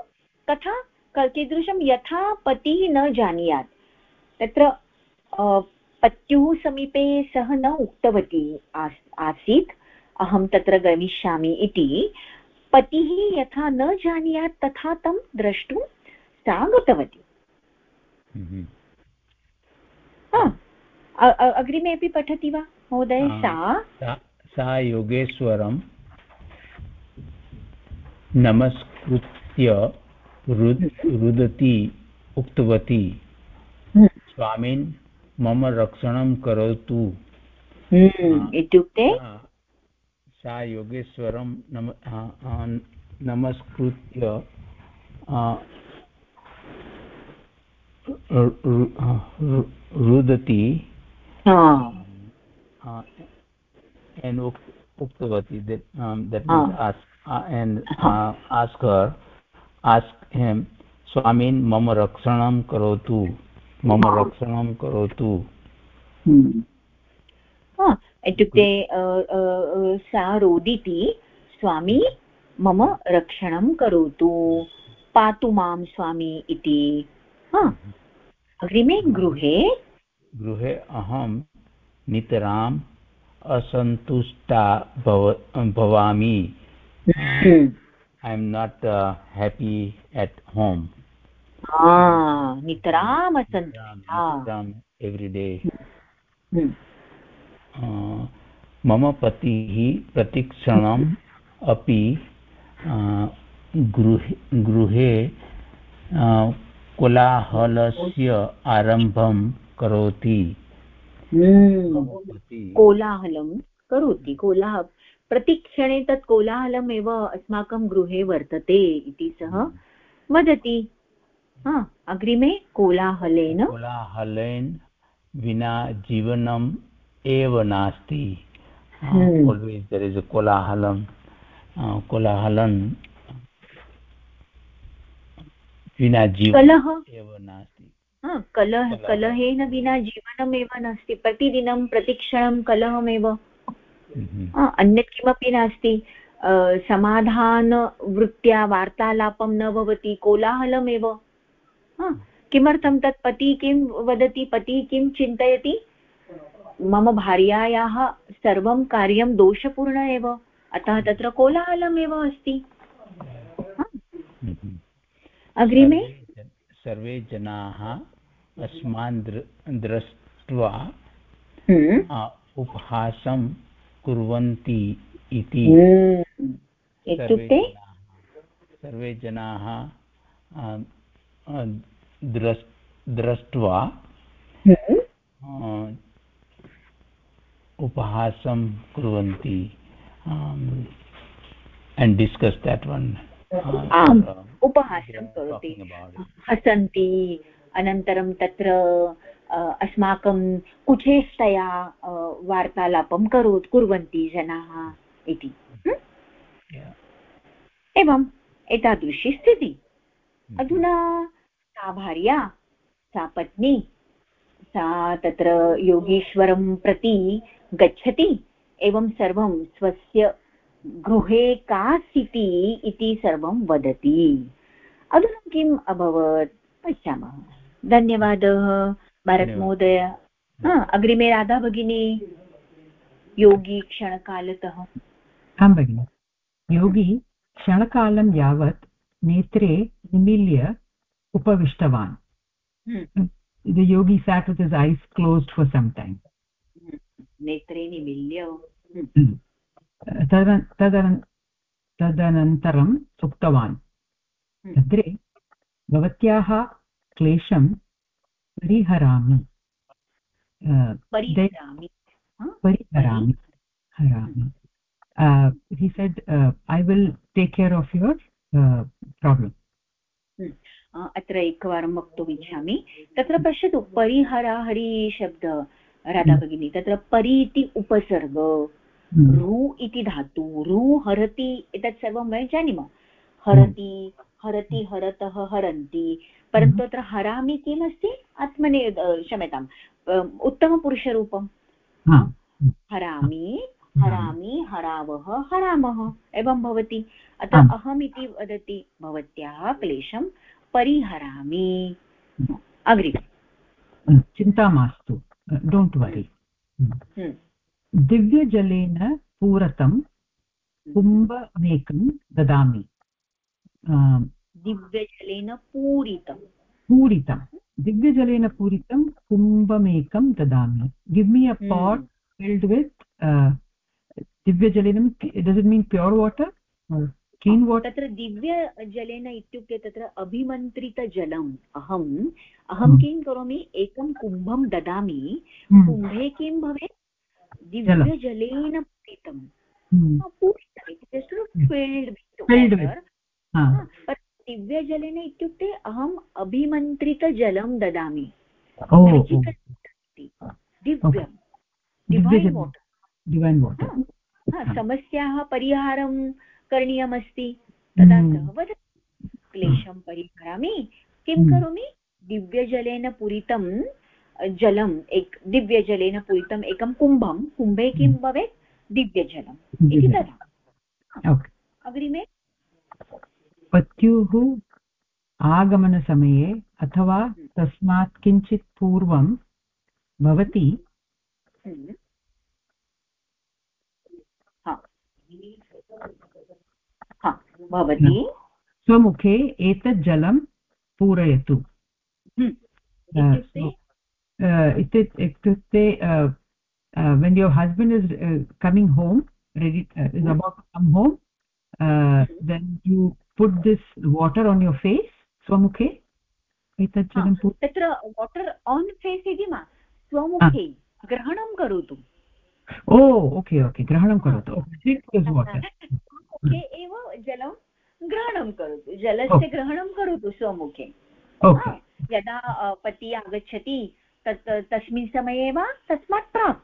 S1: कथा कीदृशं यथा पतिः न जानीयात्। तत्र पत्युः समीपे सः न उक्तवती आसीत्। अहं तत्र गमिष्यामि इति। पतिः यथा न जानीयात् तथा तं द्रष्टुं सा गतवती। अग्रिमे अपि पठति वा महोदय? सा
S2: सा योगेश्वरं नमस्कृत्य रुदति उक्तवती
S1: हम्म।
S2: स्वामिन् मम रक्षणं करोतु।
S1: हम्म, इत्युक्ते?
S2: सा योगेश्वरं नम नमस्कृत्य रुदति and uktavati that um, that means ask uh, and uh, ask her ask him स्वामीन् मम रक्षणं करोतु। मम रक्षणं करोतु।
S1: इत्युक्ते सा रोदिति स्वामी मम रक्षणं करोतु। पातु माँ स्वामी इति। अग्रिमे गृहे
S2: गृहे अहं नितराम् असन्तुष्टा भव भवामि। I am not happy at home
S1: नितराम्
S2: एव्रि डे मम पतिः प्रतिक्षणम् अपि गृहे गृहे कोलाहलस्य आरम्भं करोति
S1: कोलाहलं करोति कोलाह प्रतिक्षणे तत् कोलाहलम् एव अस्माकं गृहे वर्तते इति सः वदति। अग्रिमे कोलाहलेन।
S2: कोलाहलेन विना जीवनम् एव नास्ति। kolahalam uh, kolahalan विना जीवनम् एव नास्ति।
S1: कलह कलहेन विना जीवनमेव नास्ति। प्रतिदिनं प्रतिक्षणं कलहमेव। हम्म। अन्यत् किमपि नास्ति. समाधानवृत्त्या वार्तालापं न भवति कोलाहलमेव. किमर्थं तत् पतिः किं वदति पतिः किं चिन्तयति? मम भार्यायाः सर्वं कार्यं दोषपूर्ण एव. अतः तत्र कोलाहलमेव अस्ति.
S2: हम्म।
S1: अग्रिमे?
S2: सर्वे जनाः अस्मान् दृष्ट्वा
S1: हम्म।
S2: उपहासं कुर्वन्ति इति।
S1: इत्युक्ते?
S2: सर्वे जनाः दृष्ट्वा
S1: हम्म।
S2: उपहासं कुर्वन्ति। and discuss that one
S1: आम् उपहासं करोति। हसन्ति अनन्तरं तत्र अस्माकं कुचेष्टया वार्तालापं करो कुर्वन्ति जनाः इति। एवम् एतादृशी स्थितिः। अधुना सा भार्या सा पत्नी सा तत्र योगीश्वरं प्रति गच्छति एवं सर्वं स्वस्य गृहे का स्थितिः इति सर्वं वदति। अधुना किम् अभवत्? पश्यामः। धन्यवादः। भरतमहोदय अग्रिमे राधा भगिनी योगी क्षणकालतः।
S3: आं भगिनि। योगी क्षणकालं यावत् नेत्रे निमील्य उपविष्टवान्। the yogi sat with his eyes closed for some time
S1: नेत्रे निमील्य।
S3: तदनन्तरम् उक्तवान्। अग्रे भवत्याः क्लेशं परिहरामि।
S1: परिहरामि।
S3: परिहरामि। हरामि। he said uh, i will take care of your uh, problem.
S1: अत्र एकवारं वक्तुमिच्छामि तत्र पश्यतु परिहराहरि शब्द राधा भगिनी तत्र परि इति उपसर्ग रु इति धातु रु हरति एतत् सर्वं वयं जानीमः। हरति हरति हरतः हरन्ति परन्तु अत्र हरामि किमस्ति आत्मने क्षम्यताम् उत्तमपुरुषरूपं हरामि हरामि। हरावः हरामः एवं भवति। अतः अहम् इति वदति भवत्याः क्लेशं परिहरामि। अग्रिमे
S3: चिन्ता मास्तु। डोण्ट् वरि। दिव्यजलेन पूरतं कुम्भमेकं ददामि।
S1: दिव्यजलेन पूरितं
S3: पूरितं दिव्यजलेन पूरितं कुम्भमेकं ददामि। Give me a pot filled with दिव्यजलेन does it mean pure water clean water
S1: तत्र दिव्यजलेन इत्युक्ते तत्र अभिमन्त्रितजलम्। अहम् अहं किं करोमि? एकं कुम्भं ददामि। कुम्भे किं भवेत्? दिव्यजलेन पूरितं दिव्यजलेन इत्युक्ते अहम् अभिमन्त्रितजलं ददामि। दिव्यं। डिवैन् वाटर् समस्याः परिहारं करणीयमस्ति। तदा सः वदति क्लेशं परिहरामि। किं करोमि? दिव्यजलेन पूरितं जलम् एक दिव्यजलेन पूरितम् एकं कुम्भं। कुम्भे किं भवेत्? दिव्यजलम्। इति तथा अग्रिमे।
S3: पत्युः आगमनसमये अथवा तस्मात् किञ्चित् पूर्वं भवति। स्वमुखे एतत् जलं पूरयतु। इत्युक्ते? When your husband is coming home ready is about come home then you put this water on your face swamukhe
S1: एतत् जलं तत्र वाटर् आन् फेस् इति मा स्वमुखे ग्रहणं करोतु।
S3: ओ ओके ओके ग्रहणं करोतु।
S1: मुखे एव जलं ग्रहणं करोतु जलस्य ग्रहणं करोतु स्वमुखे यदा पति आगच्छति तत् तस्मिन् समये वा तस्मात् प्राक्।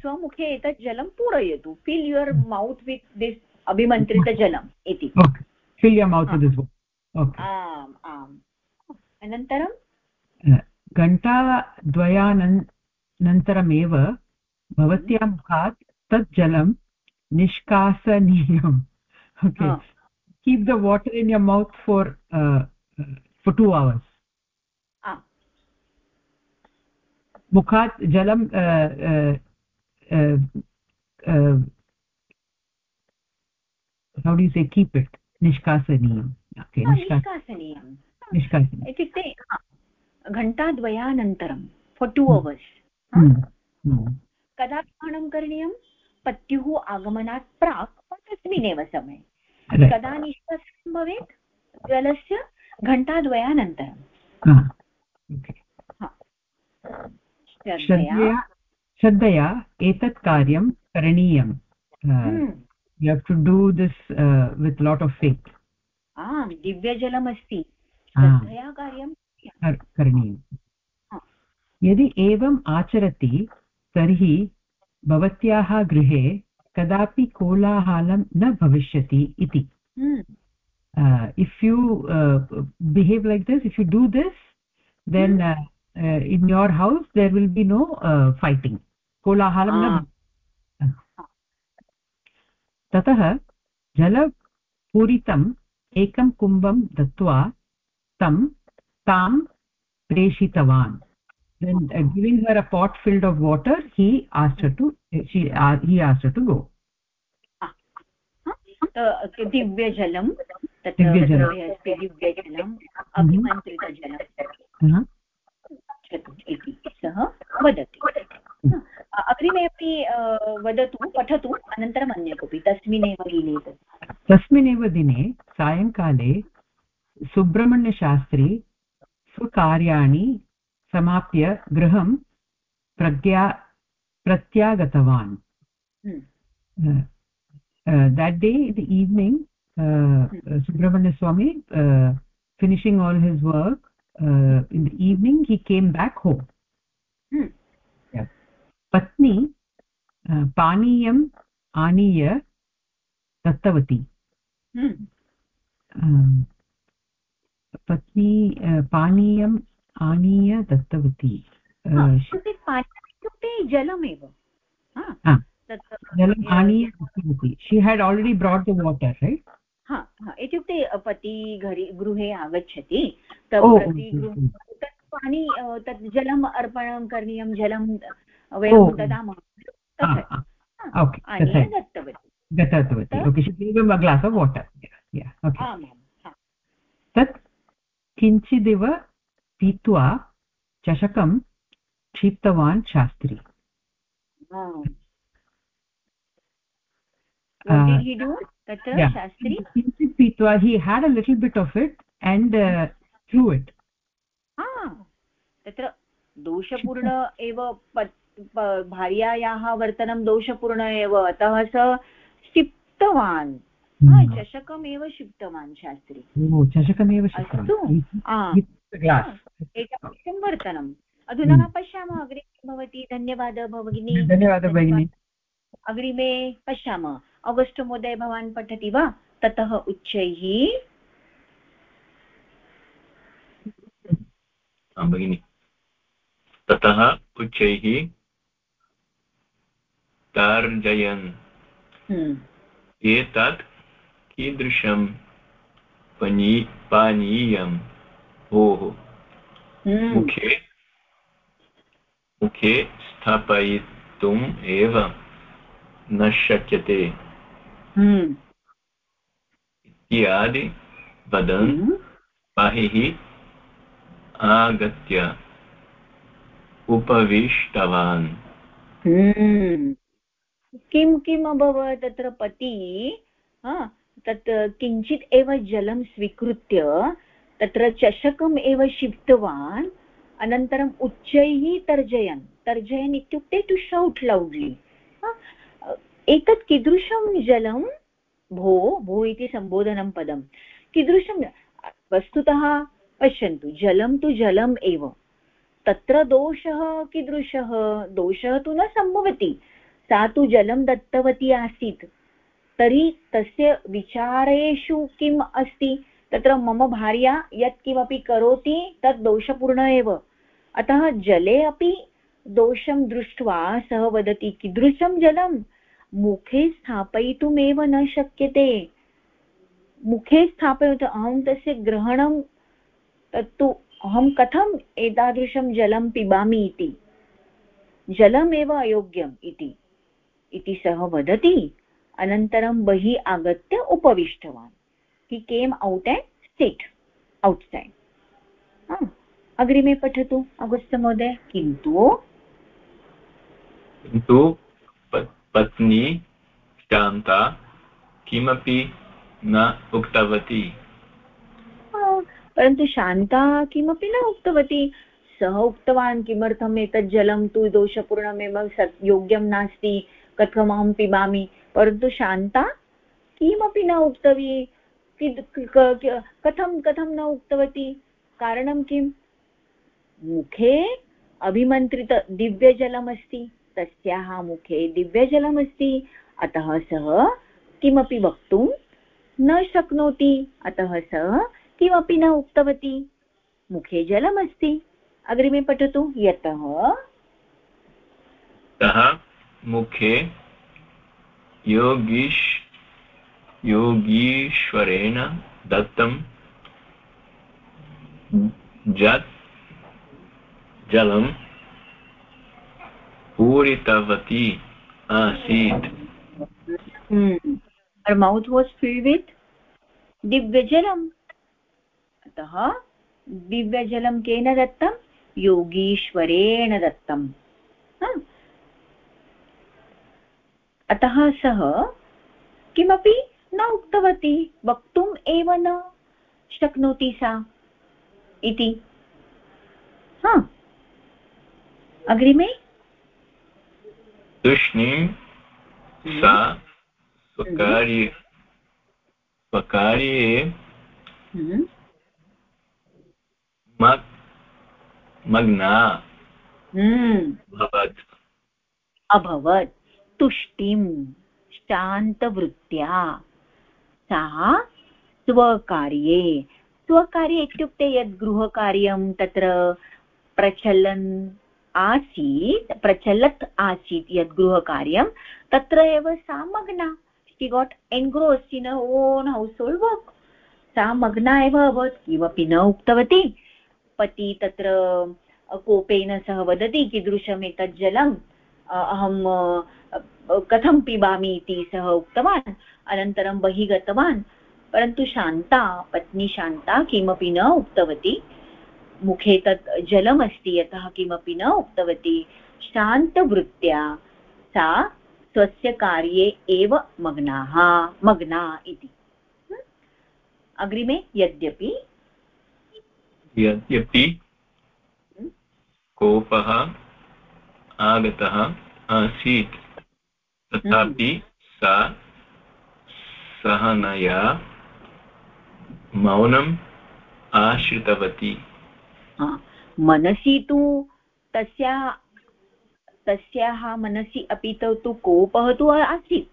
S1: स्वमुखे एतत् जलं पूरयतु। Fill your mouth with this अभिमन्त्रितजलम् इति। आम् आम्। अनन्तरं?
S3: घण्टाद्वयानन्तरमेव भवत्याः मुखात् तत् जलं निष्कासनीयम्। Okay keep the water in your mouth for for two hours मुखात् जलं how do you say keep it? निष्कासनीयम्
S1: okay निष्कासनीयं निष्कासनीयम् इत्युक्ते घण्टाद्वयानन्तरं फोर् टु अवर्स् कदा ग्रहणं करणीयं? पत्युः आगमनात् प्राक् तस्मिन्नेव समये। कदा निष्कासनं भवेत्? जलस्य घण्टाद्वयानन्तरं
S3: श्रद्धया। एतत् कार्यं करणीयं। You have to do this uh, with lot of faith.
S1: ah आम् दिव्यजलमस्ति श्रद्धया कार्यं
S3: करणीयं यदि एवम् आचरति तर्हि भवत्याः गृहे कदापि कोलाहलं न भविष्यति इति if you behave like this if you do this then in your house there will be no fighting कोलाहलं न ततः जलपूरितम् एकं कुम्भं दत्त्वा तं तां प्रेषितवान् then uh, giving her a pot filled of water he asked her to she uh, he asked her to go
S1: दिव्यजलं दिव्यजलम् दिव्यजलम् अभिमन्त्रितजलम् इति सः वदति। अग्रिमे अपि वदतु पठतु अनन्तरम् अन्य कोऽपि तस्मिन्नेव दिने
S3: तस्मिन्नेव दिने सायङ्काले सुब्रह्मण्यशास्त्री स्वकार्याणि समाप्य गृहं प्रज्ञा प्रत्यागतवान्। that day in the evening uh, subramanya swami uh, finishing all his work uh, in the evening he came back home. Hmm. पत्नी पानीयम् आनीय दत्तवती हम्म। पत्नी पानीयम् आनीय दत्तवती
S1: इत्युक्ते जलमेव
S3: जलम् आनीय दत्तवती she had already brought the water right
S1: इत्युक्ते पति गृहे आगच्छति तत् पानि तत् जलम् अर्पणं करणीयं जलं वयं ददामः दत्तवती.
S3: तत् किञ्चिदिव पीत्वा चषकं क्षिप्तवान् शास्त्री। किञ्चित् पीत्वा he had a little bit of it and threw it
S1: तत्र दोषपूर्ण एव भार्यायाः वर्तनं दोषपूर्ण एव अतः स क्षिप्तवान्. हम्म। चषकमेव क्षिप्तवान् शास्त्री।
S3: चषकमेव
S1: अस्तु? एतादृशं वर्तनम्। अधुना हम्म। पश्यामः अग्रे किं भवति धन्यवादः भगिनी।
S3: धन्यवादः। भगिनी।
S1: अग्रिमे पश्यामः। अगस्ट् महोदय भवान् पठति वा? ततः उच्चैः।
S5: भगिनि। ततः उच्चैः। तर्जयन्। हम्म। एतत् कीदृशं? पनी पानीयं। भोः। हम्म। मुखे मुखे स्थापयितुम् एव न शक्यते। इत्यादि वदन्। बहिः आगत्य उपविष्टवान्।
S1: किं किम् अभवत्? तत्र पति तत् किञ्चित् एव जलं स्वीकृत्य तत्र चषकम् एव क्षिप्तवान् अनन्तरम् उच्चैः तर्जयन्। तर्जयन् इत्युक्ते टु शौट् लौड्लि एतत् कीदृशं जलं भो भो इति सम्बोधनं पदं। कीदृशं वस्तुतः पश्यन्तु, जलं तु जलम् एव। तत्र दोषः कीदृशः? दोषः तु न सम्भवति। सा तु जलं दत्तवती आसीत्। तर्हि तस्य विचारेषु किम् अस्ति? तत्र मम भार्या यत्किमपि करोति, तत् दोषपूर्ण एव। अतः जले अपि दोषं दृष्ट्वा सः वदति, कीदृशं जलं मुखे स्थापयितुमेव न शक्यते। मुखे स्थापयतु, अहं तस्य ग्रहणं तत्तु, अहं कथम् एतादृशं जलं पिबामि इति? जलमेव अयोग्यम् इति। इति सः वदति। अनन्तरं बहिः आगत्य उपविष्टवान्। He came out and sit outside अग्रिमे पठतु अगस्त महोदय। किन्तु
S5: किन्तु पत्नी शान्ता किमपि न उक्तवती।
S1: परन्तु शान्ता किमपि न उक्तवती। सः उक्तवान् किमर्थम् एतत् जलं तु दोषपूर्णमेव योग्यं नास्ति कथमहं पिबामि? परन्तु शान्ता किमपि न उक्तवी। कथं कथं न उक्तवती? कारणं किम्? मुखे अभिमन्त्रित दिव्यजलमस्ति। तस्याः मुखे दिव्यजलमस्ति। अतः सः किमपि वक्तुं न शक्नोति। अतः सः किमपि न उक्तवती। मुखे जलमस्ति। अग्रिमे पठतु। यतः
S5: सः मुखे योगीश् योगीश्वरेण दत्तं जत् जलं पूरितवती आसीत्।
S1: मौत् वास् फिल् वित् दिव्यजलम् अतः दिव्यजलं केन दत्तं योगीश्वरेण दत्तम्। अतः सः किमपि न उक्तवती, वक्तुम् एव न शक्नोति सा इति। हा। अग्रिमे
S5: तूष्णीं सा स्वकार्ये स्वकार्ये हम्म। मग्ना
S1: हम्म। अभवत् तुष्टिं शान्तवृत्त्या सा स्वकार्ये स्वकार्ये इत्युक्ते यद् गृहकार्यं तत्र प्रचलन् आसीत्, प्रचलत् आसीत् यद् गृहकार्यं तत्र एव सा मग्ना। She got engrossed in own household work सा मग्ना एव अभवत्, किमपि न उक्तवती। पति तत्र कोपेन सह वदति कीदृशम् एतत् जलम् अहं कथं पिबामि इति सः उक्तवान्, अनन्तरं बहिः गतवान् परन्तु शान्ता, पत्नी शान्ता किमपि न उक्तवती। मुखे तत् जलमस्ति यतः किमपि न उक्तवती। शान्तवृत्त्या सा स्वस्य कार्ये एव मग्नाः मग्ना इति। अग्रिमे यद्यपि।
S5: यद्यपि कोपः आगतः आसीत् तथापि सा सहनया मौनम् आश्रितवती।
S1: मनसि तु तस्याः तस्याः मनसि अपि तु कोपः तु आसीत्।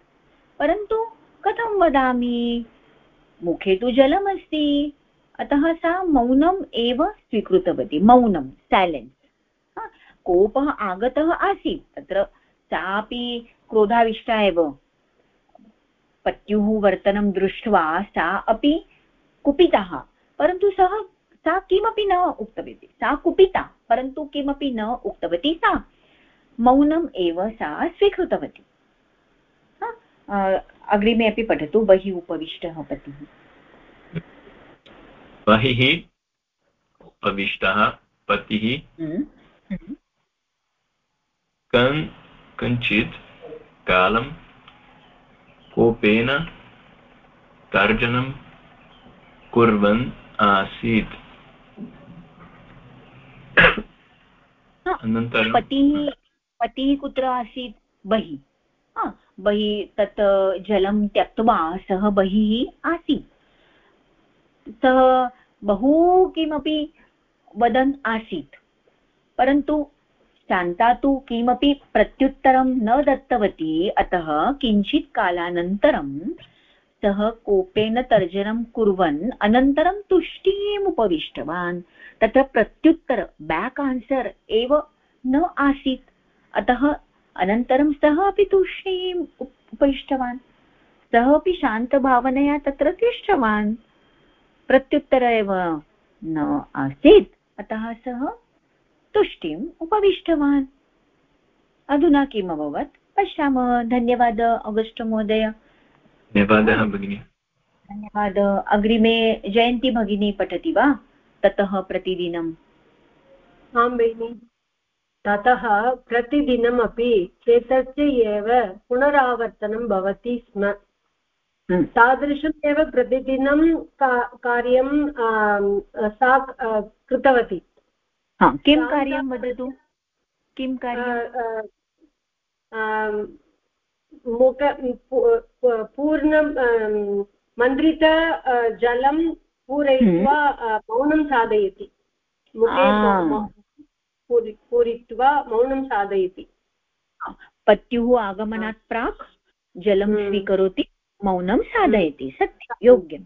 S1: परन्तु कथं वदामि? मुखे तु जलमस्ति। अतः सा मौनम् एव स्वीकृतवती। मौनं सैलेन्स् कोपः आगतः आसीत्। तत्र सापि क्रोधाविष्टा एव। पत्युः वर्तनं दृष्ट्वा सा अपि कुपितः। परन्तु सः सा किमपि न उक्तवती। सा कुपिता परन्तु किमपि न उक्तवती सा। मौनम् एव सा स्वीकृतवती। अग्रिमे अपि पठतु बहिः उपविष्टः पतिः।
S5: बहिः उपविष्टः पतिः।
S1: हम्म।
S5: कन् कञ्चित् कालं कोपेन तर्जनं कुर्वन् आसीत् अनन्तरं
S1: पतिः पतिः कुत्र आसीत्? बहिः। बहिः तत् जलं त्यक्त्वा सः बहिः आसीत्। सः बहु किमपि वदन् आसीत्। परन्तु शान्ता तु किमपि प्रत्युत्तरं न दत्तवती अतः किञ्चित् कालानन्तरं सः कोपेन तर्जनं कुर्वन् अनन्तरं तुष्टिम् उपविष्टवान्। तत्र प्रत्युत्तर बेक् आन्सर् एव न आसीत्। अतः अनन्तरं सः अपि तूष्णीम् उपविष्टवान्। सः अपि शान्तभावनया तत्र तिष्ठवान्। प्रत्युत्तर एव न आसीत्। अतः सः तुष्टिम् उपविष्टवान्। अधुना किम् अभवत्? पश्यामः। धन्यवाद अगस्ट् महोदय।
S5: धन्यवादः भगिनि।
S1: धन्यवादः। अग्रिमे जयन्ती भगिनी पठति वा? ततः प्रतिदिनम्?
S6: आं भगिनि ततः प्रतिदिनमपि एतस्य एव पुनरावर्तनं भवति स्म। हम्म। तादृशम् एव प्रतिदिनं कार्यं सा कृतवती।
S1: किं कार्यं वदतु? किं कार्यं?
S6: मुख पूर्णं मन्त्रित जलं पूरयित्वा हम्म। मौनं साधयति। मुखे पूरित्वा मौनं साधयति।
S1: पत्युः आगमनात् प्राक् जलं हम्म। स्वीकरोति मौनं साधयति सत्यं योग्यं।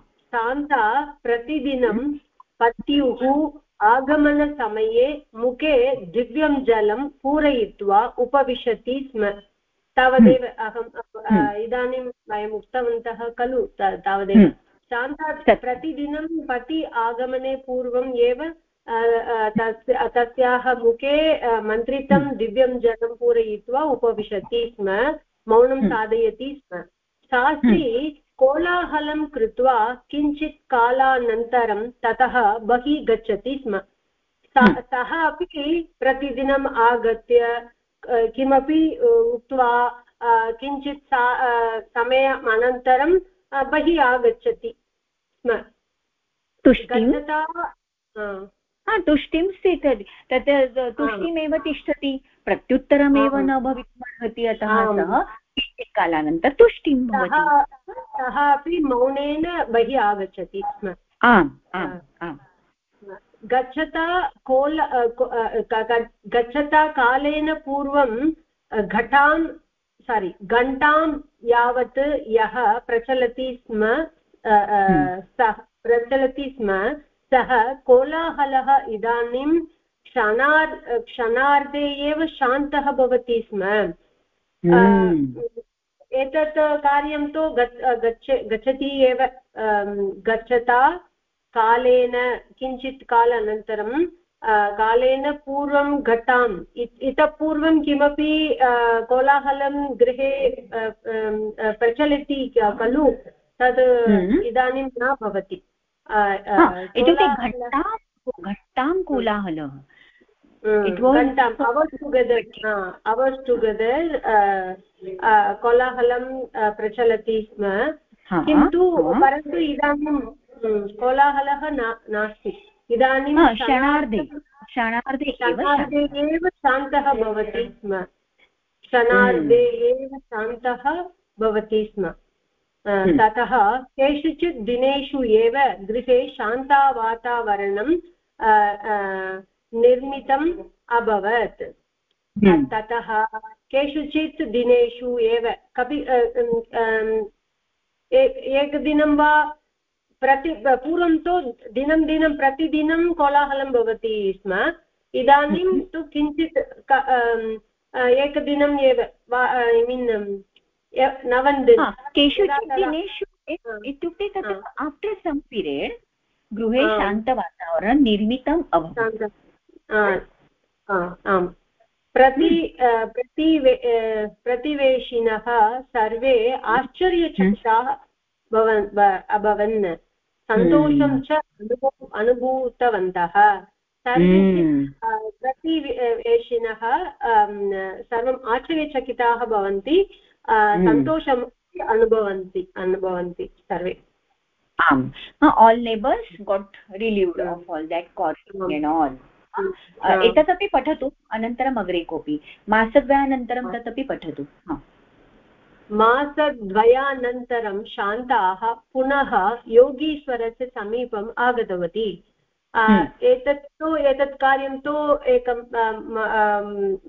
S6: शान्ता प्रतिदिनं पत्युः आगमनसमये मुखे दिव्यं जलं पूरयित्वा उपविशति स्म। तावदेव हम्म। अहम् इदानीं वयम् उक्तवन्तः खलु तावदेव। शान्ता प्रतिदिनं पति आगमने पूर्वम् एव तस्याः मुखे मन्त्रितं हम्म। दिव्यं जलं पूरयित्वा उपविशति स्म मौनं हम्म। साधयति स्म शास्त्री हम्म। कोलाहलं कृत्वा किञ्चित् कालानन्तरं ततः बहिः गच्छति स्म सः अपि प्रतिदिनम् आगत्य किमपि उक्त्वा किञ्चित् समयम् अनन्तरं बहिः आगच्छति
S1: तुष्टिं तुष्टिं स्वीकरोति तत् तुष्टिमेव तिष्ठति प्रत्युत्तरमेव न भवितुमर्हति अतः सः किञ्चित् कालानन्तरं तुष्टिं भवति।
S6: सः अपि मौनेन बहिः आगच्छति स्म।
S1: आम् आम् आम्।
S6: गच्छता कोल गच्छता कालेन पूर्वं घटां सारि घण्टां यावत् यः प्रचलति स्म। सः प्रचलति स्म सः कोलाहलः इदानीं क्षणार् क्षणार्धे एव शान्तः भवति स्म। हम्म। एतत् कार्यं तु गच्छ गच्छति एव गच्छता कालेन किञित् कालानन्तरं कालेन पूर्वं घटाम्। इतः पूर्वं किमपि कोलाहलं गृहे प्रचलति खलु? तद् हम्म। इदानीं न भवति।
S1: इत्युक्ते घट्टां कोलाहलः।
S6: घण्टाम् अवर्स् टुगेदर् अवर्स् टुगेदर् कोलाहलं प्रचलति स्म। किन्तु परन्तु इदानीं कोलाहलः नास्ति। इदानीं
S1: क्षणार्धे क्षणार्धे क्षणार्धे
S6: एव शान्तः। भवति स्म। क्षणार्धे एव शान्तः भवति स्म। ततः केषुचित् दिनेषु एव गृहे शान्तावातावरणं निर्मितम् अभवत् हम्म। ततः केषुचित् दिनेषु एव कपि एकदिनं वा प्रति पूर्वं तु दिनं दिनं प्रतिदिनं कोलाहलं भवति स्म इदानीं हम्म। तु किञ्चित् एकदिनम् एव ऐ मीन्
S1: केषुचित् दिनेषु इत्युक्ते तत् आफ्टर् सम् पीरियड् गृहे शान्तवातावरणं निर्मितम् अभवत्।
S6: आम्। प्रति प्रति प्रतिवेशिनः सर्वे आश्चर्यचकिताः भवन् अभवन्। सन्तोषं च अनुभूतवन्तः। सर्वे प्रतिवेशिनः सर्वम् आश्चर्यचकिताः भवन्ति। सन्तोषम् अनुभवन्ति अनुभवन्ति सर्वे।
S1: आम्। All neighbours got relieved of all that and all एतदपि पठतु अनन्तरम् अग्रे कोऽपि। मासद्वयानन्तरं तदपि पठतु।
S6: मासद्वयानन्तरं शान्ताः पुनः योगीश्वरस्य समीपम् आगतवती। हम्म। एतत् तु एतत् कार्यं तु एकं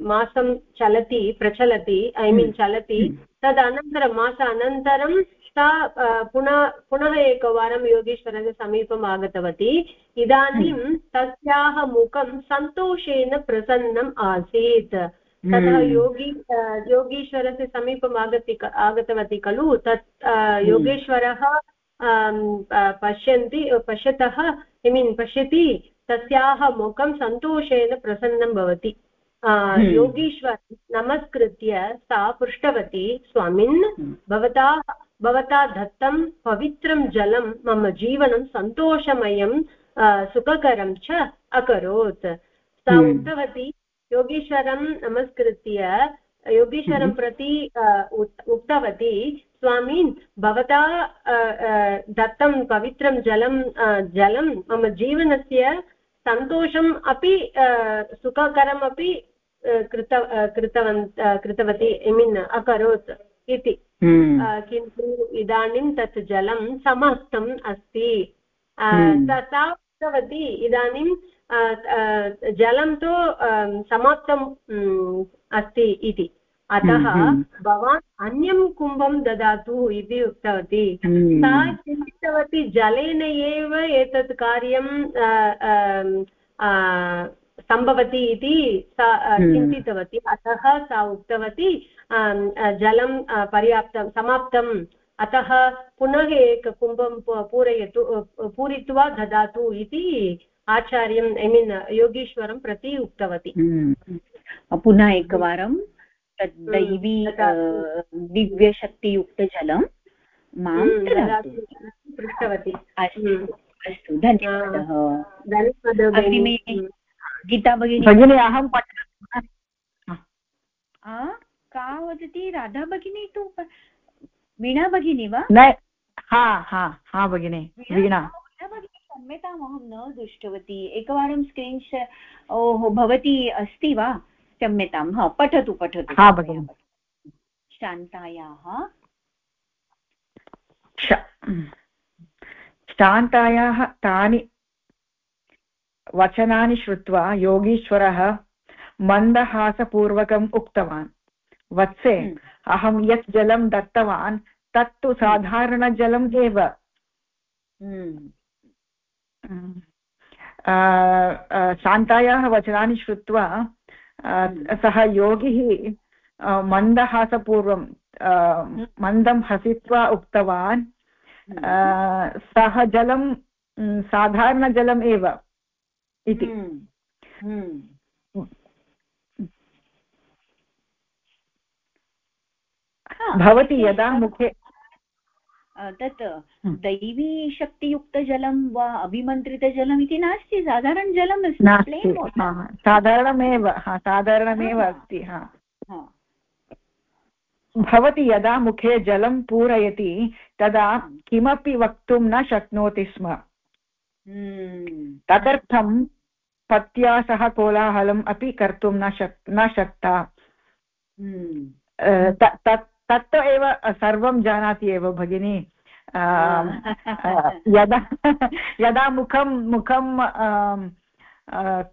S6: मासं चलति प्रचलति ऐ मीन् हम्म। चलति हम्म। तदनन्तरं मासानन्तरं सा पुनः पुनः एकवारं योगीश्वरस्य समीपम् आगतवती इदानीं। तस्याः मुखं सन्तोषेण प्रसन्नम् आसीत् हम्म। योगी योगीश्वरस्य समीपम् आगति आगतवती खलु तत्। योगेश्वरः पश्यन्ति पश्यतः ऐ मीन् पश्यति तस्याः मुखं सन्तोषेण प्रसन्नं भवति योगीश्वर नमस्कृत्य सा पृष्टवती स्वामिन् भवता भवता दत्तं पवित्रं जलं मम जीवनं सन्तोषमयं सुखकरं च अकरोत् सा हम्म। उक्तवती योगीश्वरं नमस्कृत्य योगीश्वरं हम्म। प्रति उक्तवती स्वामीन् भवता दत्तं पवित्रं जलं जलं मम जीवनस्य सन्तोषम् अपि सुखकरमपि कृत कृतवन्त कृतवती ऐ मीन् अकरोत् इति हम्म। किन्तु इदानीं तत् जलं समाप्तम् अस्ति हम्म। सा उक्तवती इदानीं जलं तु समाप्तम् अस्ति इति अतः हम्म, भवान् अन्यं कुम्भं ददातु इति उक्तवती। सा चिन्तितवती जलेन एव एतत् कार्यं सम्भवति इति सा हम्म। चिन्तितवती। अतः सा उक्तवती जलं पर्याप्तं समाप्तम्। अतः पुनः एककुम्भं पूरयतु पूरित्वा ददातु इति आचार्यम् ऐ मीन् योगीश्वरं प्रति उक्तवती।
S1: हम्म। पुनः एकवारं तद् हम्म। दैवी दिव्यशक्तियुक्तजलं माँ
S6: पृष्टवती।
S1: अस्तु धन्यवादः।
S6: धन्यवादः
S1: गीता भगिनी।
S3: भगिनी अहं
S1: का वदति? राधा भगिनी तु वीणा भगिनी वा?
S3: न हा हा हा भगिनी वीणा
S1: क्षम्यताम् अहं न दृष्टवती। एकवारं स्क्रीन् ओहो भवती अस्ति वा? क्षम्यतां हा पठतु पठतु
S3: हा भगिनि
S1: शान्तायाः
S3: शान्तायाः तानि वचनानि श्रुत्वा योगीश्वरः मन्दहासपूर्वकम् उक्तवान् वत्से हम्म। अहं यत् जलं दत्तवान् तत्तु साधारणजलम् एव हम्म। शान्तायाः वचनानि श्रुत्वा हम्म। सः योगिः मन्दहासपूर्वं मन्दं हसित्वा उक्तवान् सः जलं
S9: साधारणजलम् एव इति। भवति यदा मुखे
S1: तत् दैवीशक्तियुक्तजलं वा अभिमन्त्रितजलम् इति नास्ति साधारणजलम्
S9: अस्ति साधारणमेव साधारणमेव अस्ति हा. भवती यदा मुखे जलं पूरयति तदा किमपि वक्तुं न शक्नोति स्म। हम्म। तदर्थं पत्या सह कोलाहलम् अपि कर्तुं न शक् न शक्ता। हम्म। तत् एव सर्वं जानाति एव भगिनी. यदा यदा मुखं मुखं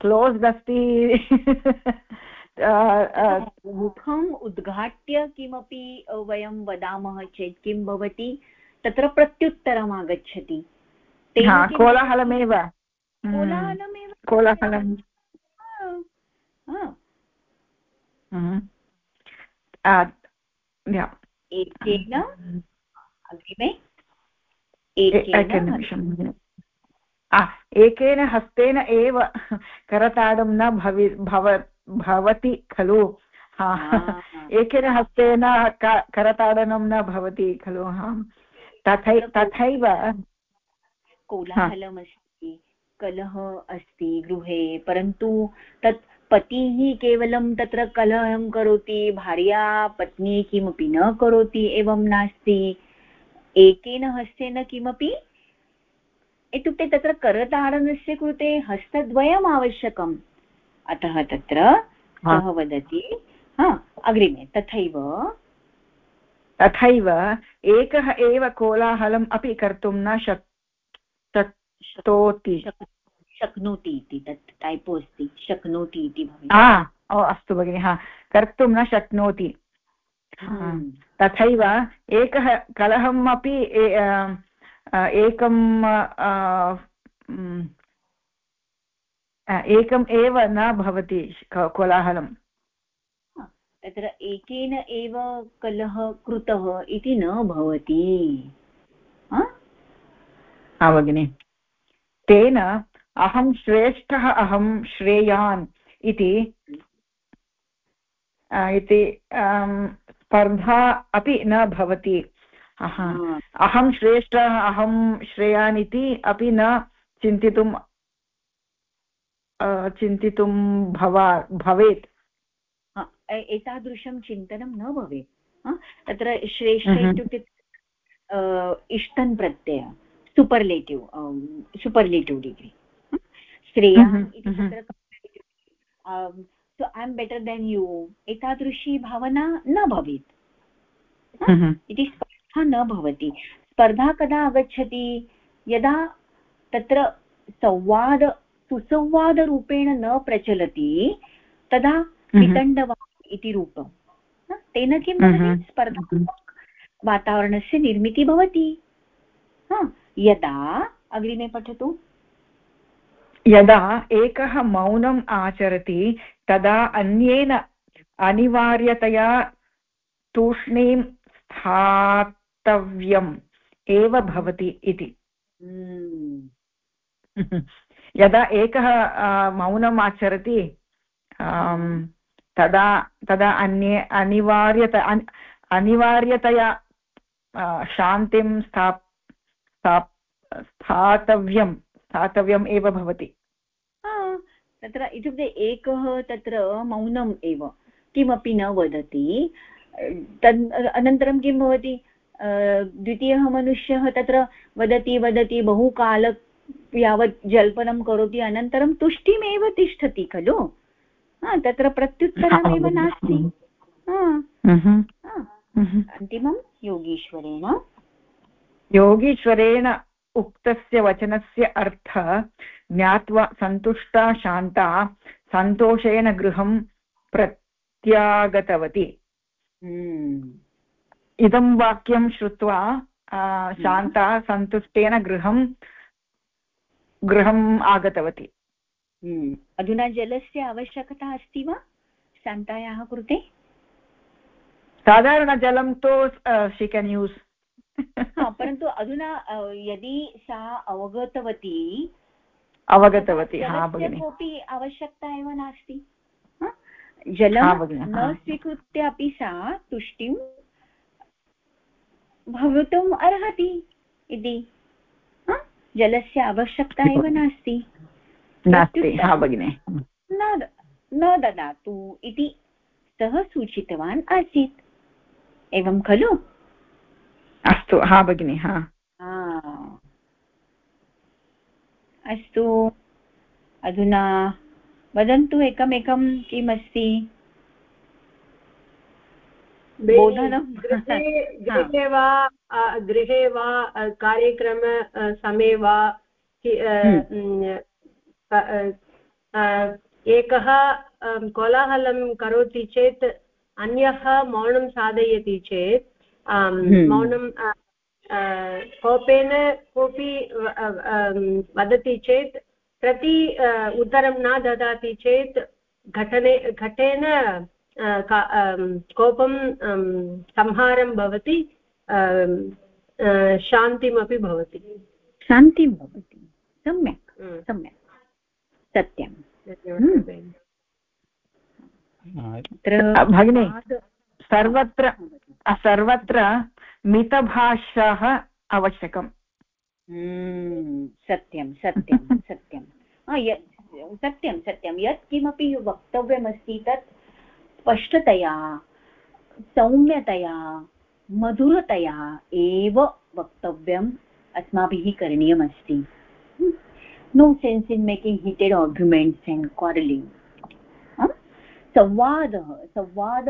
S9: क्लोस्ड् अस्ति
S1: मुखम् उद्घाट्य किमपि वयं वदामः चेत् किं भवति? तत्र प्रत्युत्तरम् आगच्छति
S9: कोलाहलमेव.
S1: कोलाहलमेव
S9: कोलाहलम्
S1: एकेन अग्रिमे?
S9: एकनिमिषं एकेन हस्तेन एव करताडं न भवि भव भवति खलु। एकेन हस्तेन करताडनं न भवति खलु तथै तथैव
S1: कोलाहलमस्ति कलह अस्ति गृहे परन्तु तत् पतिः केवलं तत्र कलहं करोति भार्या पत्नी किमपि न करोति एवं नास्ति। एकेन हस्तेन किमपि? इत्युक्ते तत्र करताडनस्य कृते हस्तद्वयम् आवश्यकम्। अतः तत्र सः वदति? अग्रिमे तथैव।
S9: तथैव एकः एव कोलाहलम् अपि कर्तुं न शक् शक्नोति
S1: शक्नोति इति तत् टैपो अस्ति शक्नोति इति
S9: अस्तु भगिनि हा कर्तुं न शक्नोति। हम्म। तथैव एकः कलहम् अपि एकं एकम् एव न भवति कोलाहलं
S1: तत्र एकेन एव कलह कृतः इति न भवति।
S9: भगिनि। तेन अहं श्रेष्ठः अहं श्रेयान् इति इति स्पर्धा अपि न भवति। अहं श्रेष्ठः अहं श्रेयान् इति अपि न चिन्तितुं चिन्तितुं भवा भवेत्।
S1: एतादृशं चिन्तनं न भवेत्। तत्र श्रेष्ठ इत्युक्ते इष्टन् प्रत्यय सुपर्लेटिव् सुपर्लेटिव् डिग्रि। श्रेया इति तत्र I am better than you एतादृशी भावना न भवेत्. इति स्पर्धा न भवति. स्पर्धा कदा आगच्छति यदा तत्र संवाद सुसंवादरूपेण न प्रचलति तदा वितण्डवान् इति रूपं. तेन किं भवति? स्पर्धा वातावरणस्य निर्मितिः भवति. यदा अग्रिमे पठतु
S9: यदा एकः मौनम् आचरति तदा अन्येन अनिवार्यतया तूष्णीं स्थातव्यम् एव भवति इति हम्म। यदा एकः मौनम् आचरति तदा तदा अन्ये अनिवार्यत अनिवार्यतया शान्तिं स्था स्थातव्यं स्थातव्यम् एव भवति
S1: तत्र इत्युक्ते एकः तत्र मौनम् एव किमपि न वदति। तद् अनन्तरं किं भवति? द्वितीयः मनुष्यः तत्र वदति वदति बहुकाल यावत् जल्पनं करोति अनन्तरं तुष्टिमेव तिष्ठति खलु। तत्र प्रत्युत्तरमेव नास्ति। अन्तिमं योगीश्वरेण।
S9: योगीश्वरेण उक्तस्य वचनस्य अर्थ ज्ञात्वा सन्तुष्टा शान्ता सन्तोषेण गृहं प्रत्यागतवती। हम्म। इदं वाक्यं श्रुत्वा शान्ता सन्तुष्टेन गृहं गृहम् आगतवती।
S1: हम्म। अधुना जलस्य आवश्यकता अस्ति वा शान्तायाः कृते?
S9: साधारणजलं तु शी केन् यूस्
S1: परन्तु अधुना यदि सा अवगतवती
S9: अवगतवती. हा भगिनि.
S1: कोऽपि आवश्यकता एव नास्ति? जलं न स्वीकृत्य अपि सा तुष्टिं भवितुम् अर्हति इति। जलस्य आवश्यकता एव नास्ति।
S9: नास्ति. भगिनि.
S1: न ददातु इति सः सूचितवान् आसीत्। एवं खलु?
S9: अस्तु हा भगिनि हा
S1: अस्तु अधुना वदन्तु एकमेकं किम् अस्ति
S6: गृहे वा गृहे वा कार्यक्रम समये वा हम्म। एकः कोलाहलं करोति चेत् अन्यः मौनं साधयति चेत्। मौनं कोपेन कोऽपि वदति चेत् प्रति उत्तरं न ददाति चेत् घटने घटेन कोपं संहारं भवति शान्तिमपि भवति।
S1: शान्तिं भवति। सम्यक् हम्म। सम्यक्। सत्यं
S9: भगिनि सर्वत्र सर्वत्र मितभाषाः आवश्यकम्।
S1: हम्म, सत्यं सत्यं सत्यं। सत्यं सत्यं। यत् किमपि वक्तव्यमस्ति तत् स्पष्टतया सौम्यतया मधुरतया एव वक्तव्यम् अस्माभिः करणीयमस्ति। No sense in making heated arguments and quarrelling संवादः संवाद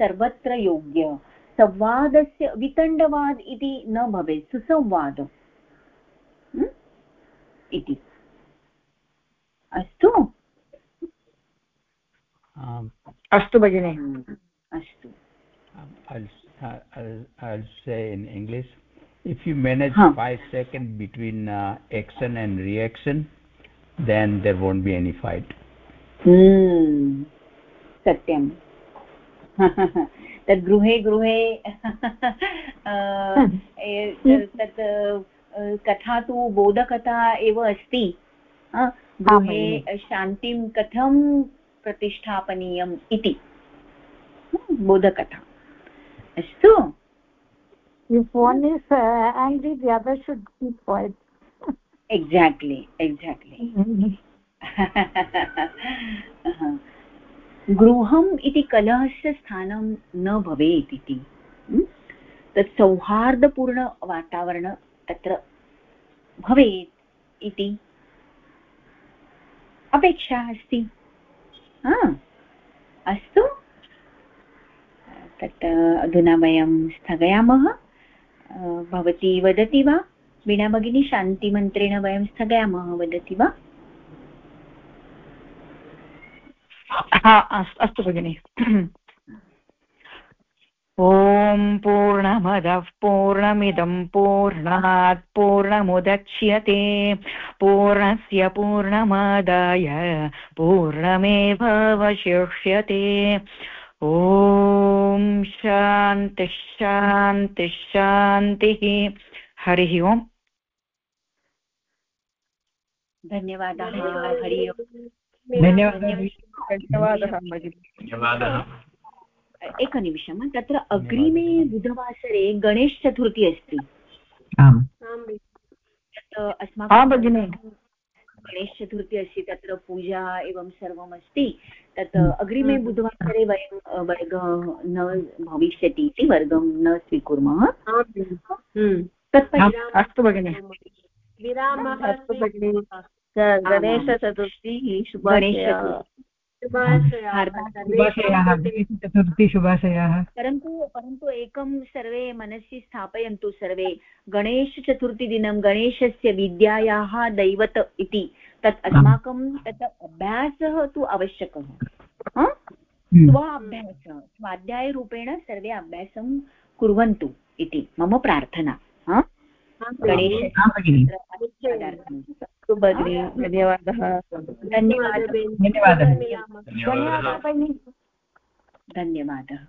S1: सर्वत्र योग्य संवादस्य वितण्डवाद इति न भवेत् सुसंवाद इति अस्तु
S9: अस्तु भगिनि
S1: अस्तु
S2: I'll, I'll, I'll say in English if you manage huh. five seconds between uh, action and reaction then there won't be any fight
S1: hmm satyam तत् गृहे गृहे तत् कथा तु बोधकथा एव अस्ति। गृहे शान्तिं कथं प्रतिष्ठापनीयम् इति। हम्म, बोधकथा। अस्तु। एक्साक्ट्लि एक्साक्ट्लि गृहम् इति कलहस्य स्थानं न भवेत् इति। तत् सौहार्दपूर्णवातावरण तत्र भवेत् इति अपेक्षा अस्ति। अस्तु। तत् अधुना वयं स्थगयामः। भवती वदति वा? वीणा भगिनी, शान्तिमन्त्रेण वयं स्थगयामः, वदति वा?
S9: अस्तु भगिनि। ॐ पूर्णमदः पूर्णमिदं पूर्णात् पूर्णमुदच्यते पूर्णस्य पूर्णमादाय पूर्णमेवावशिष्यते ॐ शान्तिः शान्तिः शान्तिः। हरिः ओम्।
S1: धन्यवादः हरि ओम्।
S9: धन्यवादः।
S2: धन्यवादः
S1: एकनिमिषं तत्र अग्रिमे बुधवासरे गणेशचतुर्थी अस्ति।
S9: अस्माकं
S1: गणेशचतुर्थी अस्ति तत्र पूजा एवं सर्वम् अस्ति। तत् अग्रिमे बुधवासरे वयं वर्गः न भविष्यति इति वर्गं न स्वीकुर्मः। अस्तु भगिनि।
S9: विरामः अस्तु भगिनि।
S8: गणेशचतुर्थी
S1: गणेशचतुर्थी
S3: चतुर्थी शुभाशयाः
S1: परन्तु परन्तु एकं सर्वे मनसि स्थापयन्तु सर्वे। गणेशचतुर्थीदिनं गणेशस्य विद्यायाः दैवत इति। तत् अस्माकं तत् अभ्यासः तु आवश्यकः। स्व अभ्यासः स्वाध्यायरूपेण सर्वे अभ्यासं कुर्वन्तु इति। मम प्रार्थना। गणेश
S8: अस्तु भगिनि धन्यवादः।
S1: धन्यवादः।
S3: धन्यवादः।
S1: धन्यवादः।